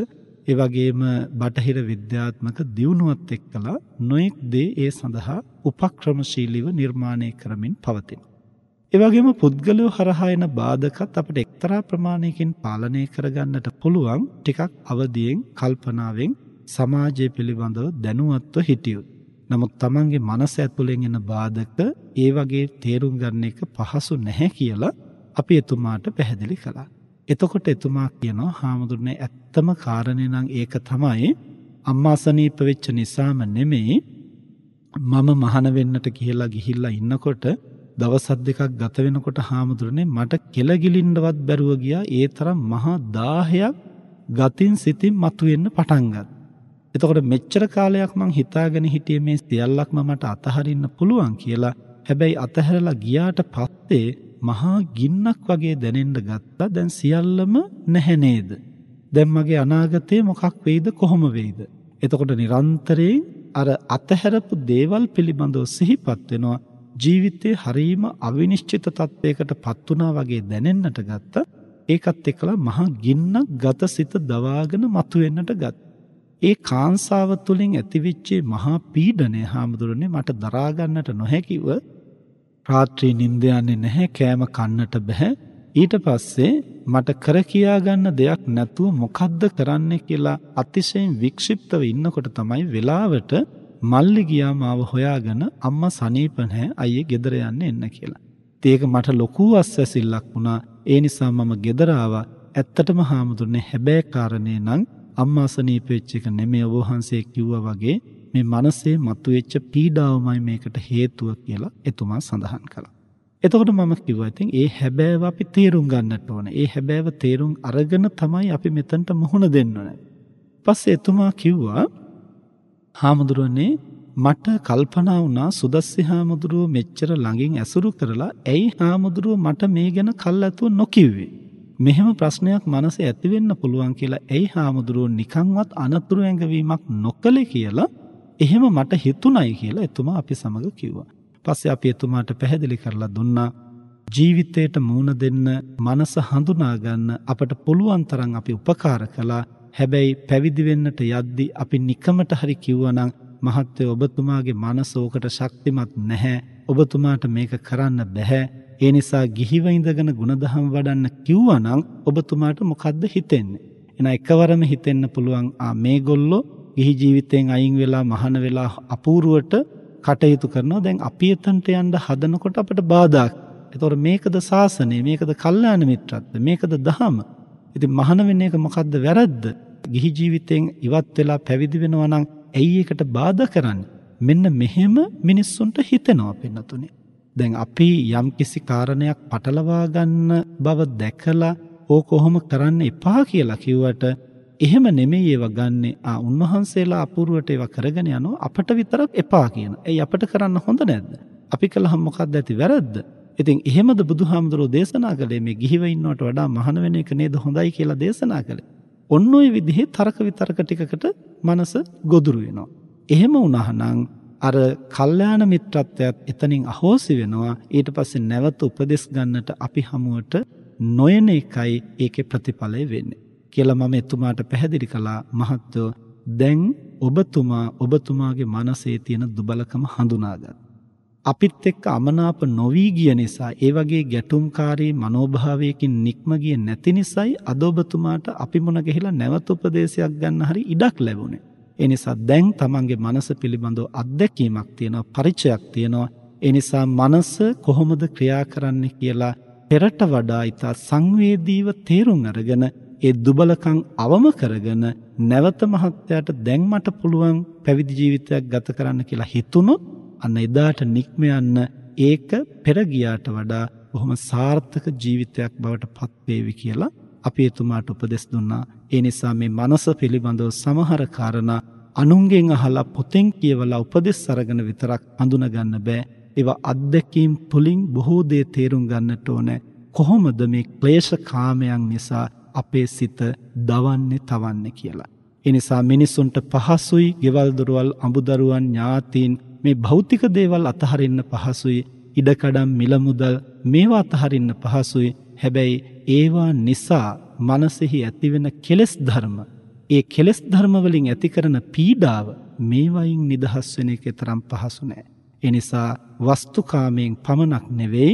ඒ වගේම බටහිර විද්‍යාත්මක දියුණුවත් එක්කලා නොඑක් දේ ඒ සඳහා උපක්‍රමශීලීව නිර්මාණය කරමින් පවතිනවා. ඒ වගේම පුද්ගලයෝ හරහා එන බාධකත් අපිට එක්තරා ප්‍රමාණයකින් පාලනය කරගන්නට පුළුවන් ටිකක් අවදියෙන් කල්පනාවෙන් සමාජය පිළිබඳව දැනුවත්ව හිටියොත්. නමුත් Tamange මනස ඇතුලෙන් එන බාධක ඒ වගේ තේරුම් ගන්න එක පහසු නැහැ කියලා අපි එතුමාට පැහැදිලි කළා. එතකොට එතුමා කියනවා හාමුදුරනේ ඇත්තම කාරණේ නම් ඒක තමයි අම්මා සනීප වෙච්ච නිසාම නෙමෙයි මම මහාන වෙන්නට කියලා ගිහිල්ලා ඉන්නකොට දවසක් දෙකක් ගත වෙනකොට හාමුදුරනේ මට කෙලගිලින්නවත් බැරුව ගියා ඒ තරම් මහා දාහයක් ගතින් සිතින් මතුවෙන්න පටන් ගත්තා. එතකොට මෙච්චර කාලයක් මං හිතාගෙන හිටියේ මේ සියල්ලක්ම මට අතහරින්න පුළුවන් කියලා. හැබැයි අතහැරලා ගියාට පස්සේ මහා ගින්නක් වගේ දැනෙන්න ගත්තා. දැන් සියල්ලම නැහැ නේද? දැන් මගේ අනාගතේ මොකක් වෙයිද කොහොම වෙයිද? එතකොට නිරන්තරයෙන් අර අතහැරපු දේවල් පිළිබඳව සිහිපත් වෙනවා. ජීවිතේ හරීම අවිනිශ්චිත තත්වයකට පත් වුණා වගේ දැනෙන්නට ගත්තා. ඒකත් එක්කලා මහා ගින්නක් ගතසිත දවාගෙන මතුවෙන්නට ගත්තා. ඒ කාංසාව තුලින් ඇතිවෙච්ච මහා පීඩනය හාමුදුරනේ මට දරා ගන්නට නොහැකිව රාත්‍රී නිින්ද යන්නේ නැහැ කෑම කන්නට බෑ ඊට පස්සේ මට කර කියා ගන්න දෙයක් නැතුව මොකද්ද කරන්නේ කියලා අතිශයින් වික්ෂිප්තව ඉන්නකොට තමයි වෙලාවට මල්ලි ගියා මාව හොයාගෙන අම්මා සනීප නැහැ අයියේ ගෙදර යන්න එන්න කියලා. ඒක මට ලොකු අස්වැසිල්ලක් වුණා. ඒ නිසා මම ගෙදර ආවා. ඇත්තටම හාමුදුරනේ හැබැයි කාරණේ නම් අම්මා සනීප වෙච්ච එක නෙමෙයි ඔබ වහන්සේ කිව්වා වගේ මේ මනසේ මතුවෙච්ච පීඩාවමයි මේකට හේතුව කියලා එතුමා සඳහන් කළා. එතකොට මම කිව්වා ඉතින් ඒ හැබෑව අපි තේරුම් ගන්නට ඕන. ඒ හැබෑව තේරුම් අරගෙන තමයි අපි මෙතනට මුහුණ දෙන්න ඕනේ. පස්සේ එතුමා කිව්වා හාමුදුරනේ මට කල්පනා වුණා සුදස්සි හාමුදුරුව මෙච්චර ළඟින් ඇසුරු කරලා ඇයි හාමුදුරුව මට මේ ගැන කල්ැතුව නොකිව්වේ. මෙහෙම ප්‍රශ්නයක් මනසේ ඇති වෙන්න පුළුවන් කියලා ඇයි හාමුදුරුව නිකන්වත් අනතුරු ඇඟවීමක් නොකළේ කියලා එහෙම මට හිතුණයි කියලා එතුමා අපි සමග කිව්වා. පස්සේ අපි එතුමාට පැහැදිලි කරලා දුන්නා ජීවිතයට මූණ දෙන්න මනස හඳුනා ගන්න අපට පුළුවන් තරම් අපි උපකාර කළා. හැබැයි පැවිදි වෙන්නට යද්දි අපි නිකමට හරි කිව්වනම් මහත්තයෝ ඔබතුමාගේ මනස ඕකට ශක්තිමත් නැහැ. ඔබතුමාට මේක කරන්න බැහැ. ඒ නිසා ගිහිව ඉඳගෙන ಗುಣධම් වඩන්න කිව්වනම් ඔබතුමාට මොකද්ද හිතෙන්නේ? එන එකවරම හිතෙන්න පුළුවන් ආ මේගොල්ලෝ ගිහි ජීවිතයෙන් අයින් වෙලා මහාන වෙලා අපූර්වට කටයුතු කරනවා. දැන් අපි එතනට යන්න හදනකොට අපට බාධා. ඒතකොට මේකද සාසනය, මේකද කල්යාණ මිත්‍රත්ව, මේකද දහම. ඉතින් මහාන වෙන එක මොකද්ද වැරද්ද? ගිහි ජීවිතයෙන් ඉවත් වෙලා පැවිදි වෙනවා නම් ඇයි ඒකට බාධා කරන්නේ? මෙන්න මෙහෙම මිනිස්සුන්ට හිතෙනවා පින්නතුනේ. දැන් අපි යම්කිසි කාරණයක් පටලවා ගන්න බව දැකලා ඕක කොහොම කරන්න එපා කියලා කිව්වට එහෙම නෙමෙයි ඒව ගන්නෙ. ආ උන්වහන්සේලා අපූර්වට ඒව කරගෙන යනවා අපට විතරක් එපා කියන. එයි අපට කරන්න හොඳ නැද්ද? අපි කළාම මොකක්ද ඇති වැරද්ද? ඉතින් එහෙමද බුදුහාමුදුරෝ දේශනා කළේ මේ ගිහිව ඉන්නවට වඩා මහාන වෙන එක නේද හොඳයි කියලා දේශනා කළේ. ඔන්න ඔය විදිහේ තර්ක විතර්ක ටිකකට මනස ගොදුරු වෙනවා. එහෙම වුණානම් අර කල්යාණ මිත්‍රත්වයත් එතනින් අහෝසි වෙනවා ඊට පස්සේ නැවත උපදෙස් ගන්නට අපි හමුවට නොයන එකයි ඒකේ ප්‍රතිඵලය වෙන්නේ කියලා මම එතුමාට පැහැදිලි කළා මහත්තයෝ දැන් ඔබතුමා ඔබතුමාගේ මනසේ තියෙන දුබලකම හඳුනාගත් අපිත් එක්ක අමනාප නොවි ගිය නිසා ඒ වගේ ගැටුම්කාරී මනෝභාවයකින් නික්ම ගිය නැති නිසායි අද ඔබතුමාට අපි මුණ ගැහිලා නැවත උපදේශයක් ගන්න හරි ඉඩක් ලැබුණේ. ඒ නිසා දැන් තමන්ගේ මනස පිළිබඳව අත්දැකීමක් තියෙනවා පරිචයක් තියෙනවා. ඒ නිසා මනස කොහොමද ක්‍රියා කරන්නේ කියලා පෙරට වඩා ඉතා සංවේදීව තේරුම් අරගෙන ඒ දුබලකම් අවම කරගෙන නැවත මහත්යාට දැන් මට පුළුවන් පැවිදි ජීවිතයක් ගත කරන්න කියලා හිතුනොත් අන්න එදාට නික්ම යන්න ඒක පෙර ගියාට වඩා බොහොම සාර්ථක ජීවිතයක් බවට පත් වේවි කියලා අපි එතුමාට උපදෙස් දුන්නා. ඒ නිසා මේ මනස පිළිබඳව සමහර කාරණා අනුන්ගෙන් අහලා පොතෙන් කියවලා උපදෙස් අරගෙන විතරක් හඳුනගන්න බෑ. ඒවා අත්දැකීම් තුලින් බොහෝ දේ තේරුම් ගන්නට ඕනේ. කොහොමද මේ ක්ලේශ කාමයන් නිසා අපේ සිත දවන්නේ තවන්නේ කියලා. ඒ නිසා මිනිසුන්ට පහසුයි ගෙවල් දොරවල් අඹදරුවන් ඥාතීන් මේ භෞතික දේවල් අතහරින්න පහසුයි ඉඩකඩම් මිල මුදල් මේවා අතහරින්න පහසුයි හැබැයි ඒවා නිසා මනසෙහි ඇතිවෙන කෙලෙස් ධර්ම ඒ කෙලෙස් ධර්ම වලින් ඇති කරන පීඩාව මේවයින් නිදහස් වෙන එක තරම් පහසු නෑ. ඒ නිසා වස්තුකාමයෙන් පමණක් නෙවෙයි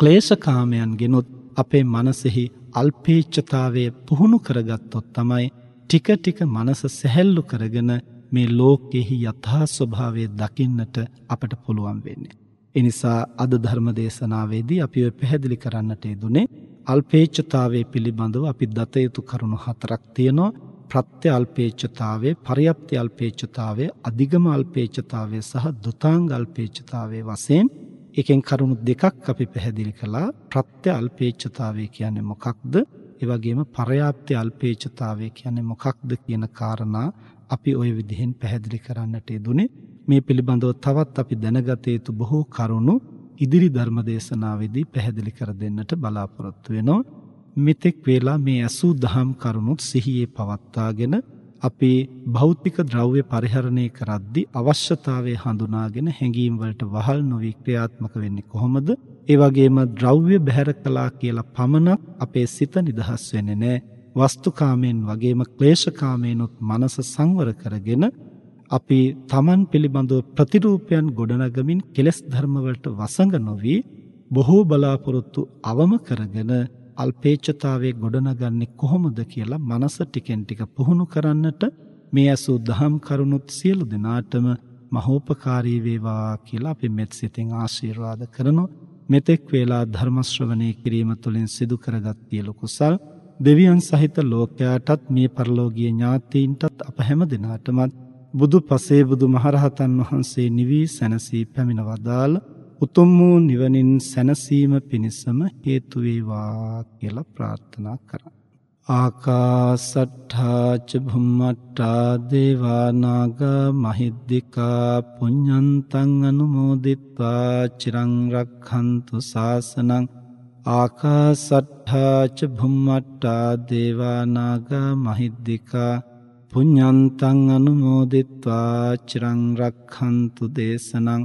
ක්ලේශකාමයන් ගෙනුත් අපේ මනසෙහි අල්පේච්ඡතාවය පුහුණු කරගත්තොත් තමයි ටික ටික මනස සැහැල්ලු කරගෙන මේ ලෝකෙහි යථා ස්වභාවය දකින්නට අපට පුළුවන් වෙන්නේ. එනිසා අද ධර්ම දේශනාවේදී අපි ඔය පැහැදිලි කරන්නට යෙදුනේ අල්පේච්ඡතාවයේ පිළිබඳව අපි දත යුතු කරුණු හතරක් තියෙනවා. ප්‍රත්‍ය අල්පේච්ඡතාවය, පරියප්ති අල්පේච්ඡතාවය, අධිගම අල්පේච්ඡතාවය සහ දුතාංග අල්පේච්ඡතාවය වශයෙන් එකෙන් කරුණු දෙකක් අපි පැහැදිලි කළා. ප්‍රත්‍ය අල්පේච්ඡතාවය කියන්නේ මොකක්ද? ඒ වගේම පරයාප්ති අල්පේච්ඡතාවය කියන්නේ මොකක්ද කියන කාරණා අපි ওই විදිහෙන් පැහැදිලි කරන්නට යෙදුනේ. මේ පිළිබඳව තවත් අපි දැනගත යුතු බොහෝ කරුණු ඉදිරි ධර්ම දේශනාවේදී පැහැදිලි කර දෙන්නට බලාපොරොත්තු වෙනවා. මෙතෙක් වේලා මේ ඇසූ දහම් කරුණුත් සිහියේ පවත්වාගෙන අපේ භෞතික ද්‍රව්‍ය පරිහරණය කරද්දී අවශ්‍යතාවය හඳුනාගෙන හැඟීම් වලට වහල් නොවි ක්‍රියාත්මක වෙන්නේ කොහොමද? ඒ වගේම ද්‍රව්‍ය බැහැර කළා කියලා පමණක් අපේ සිත නිදහස් වෙන්නේ නැහැ. වස්තුකාමයෙන් වගේම ක්ලේශකාමයෙන්ුත් මනස සංවර කරගෙන අපි තමන් පිළිබඳව ප්‍රතිරූපයන් ගොඩනගමින් කෙලෙස් ධර්ම වලට වසඟ නොවි බොහෝ බලාපොරොත්තු අවම කරගෙන අල්පේච්ඡතාවයේ ගොඩනගන්නේ කොහොමද කියලා මනස ටිකෙන් ටික පුහුණු කරන්නට මේ අසු දහම් කරුණුත් සියලු දෙනාටම මහෝපකාරී වේවා කියලා අපි මෙත් සිතින් ආශිර්වාද කරනවා මෙතෙක් වේලා ධර්ම ශ්‍රවණය කිරීම තුළින් සිදු කරගත් සියලු කුසල් දෙවියන් සහිත ලෝකයාටත් මේ පරලෝකීය ඥාතීන්ටත් අප හැම දිනාටමත් බුදු පසේ බුදු මහරහතන් වහන්සේ නිවී සැනසී පැමිණ වදාළ උතුම් වූ නිවනින් සැනසීම පිණිසම හේතු වේවා කියලා ප්‍රාර්ථනා කරා. ආකාසට්ඨා ච භුම්මට්ඨා දේවා නාග මහිද්దికා පුඤ්ඤන්තං අනුමෝදිත්වා චිරං රක්ඛන්තු ශාසනං ආකාසට්ඨා ච භුම්මට්ඨා දේවා නාග මහිද්దికා පුඤ්ඤන්තං අනුමෝදිත්වා චිරං රක්ඛන්තු දේශනං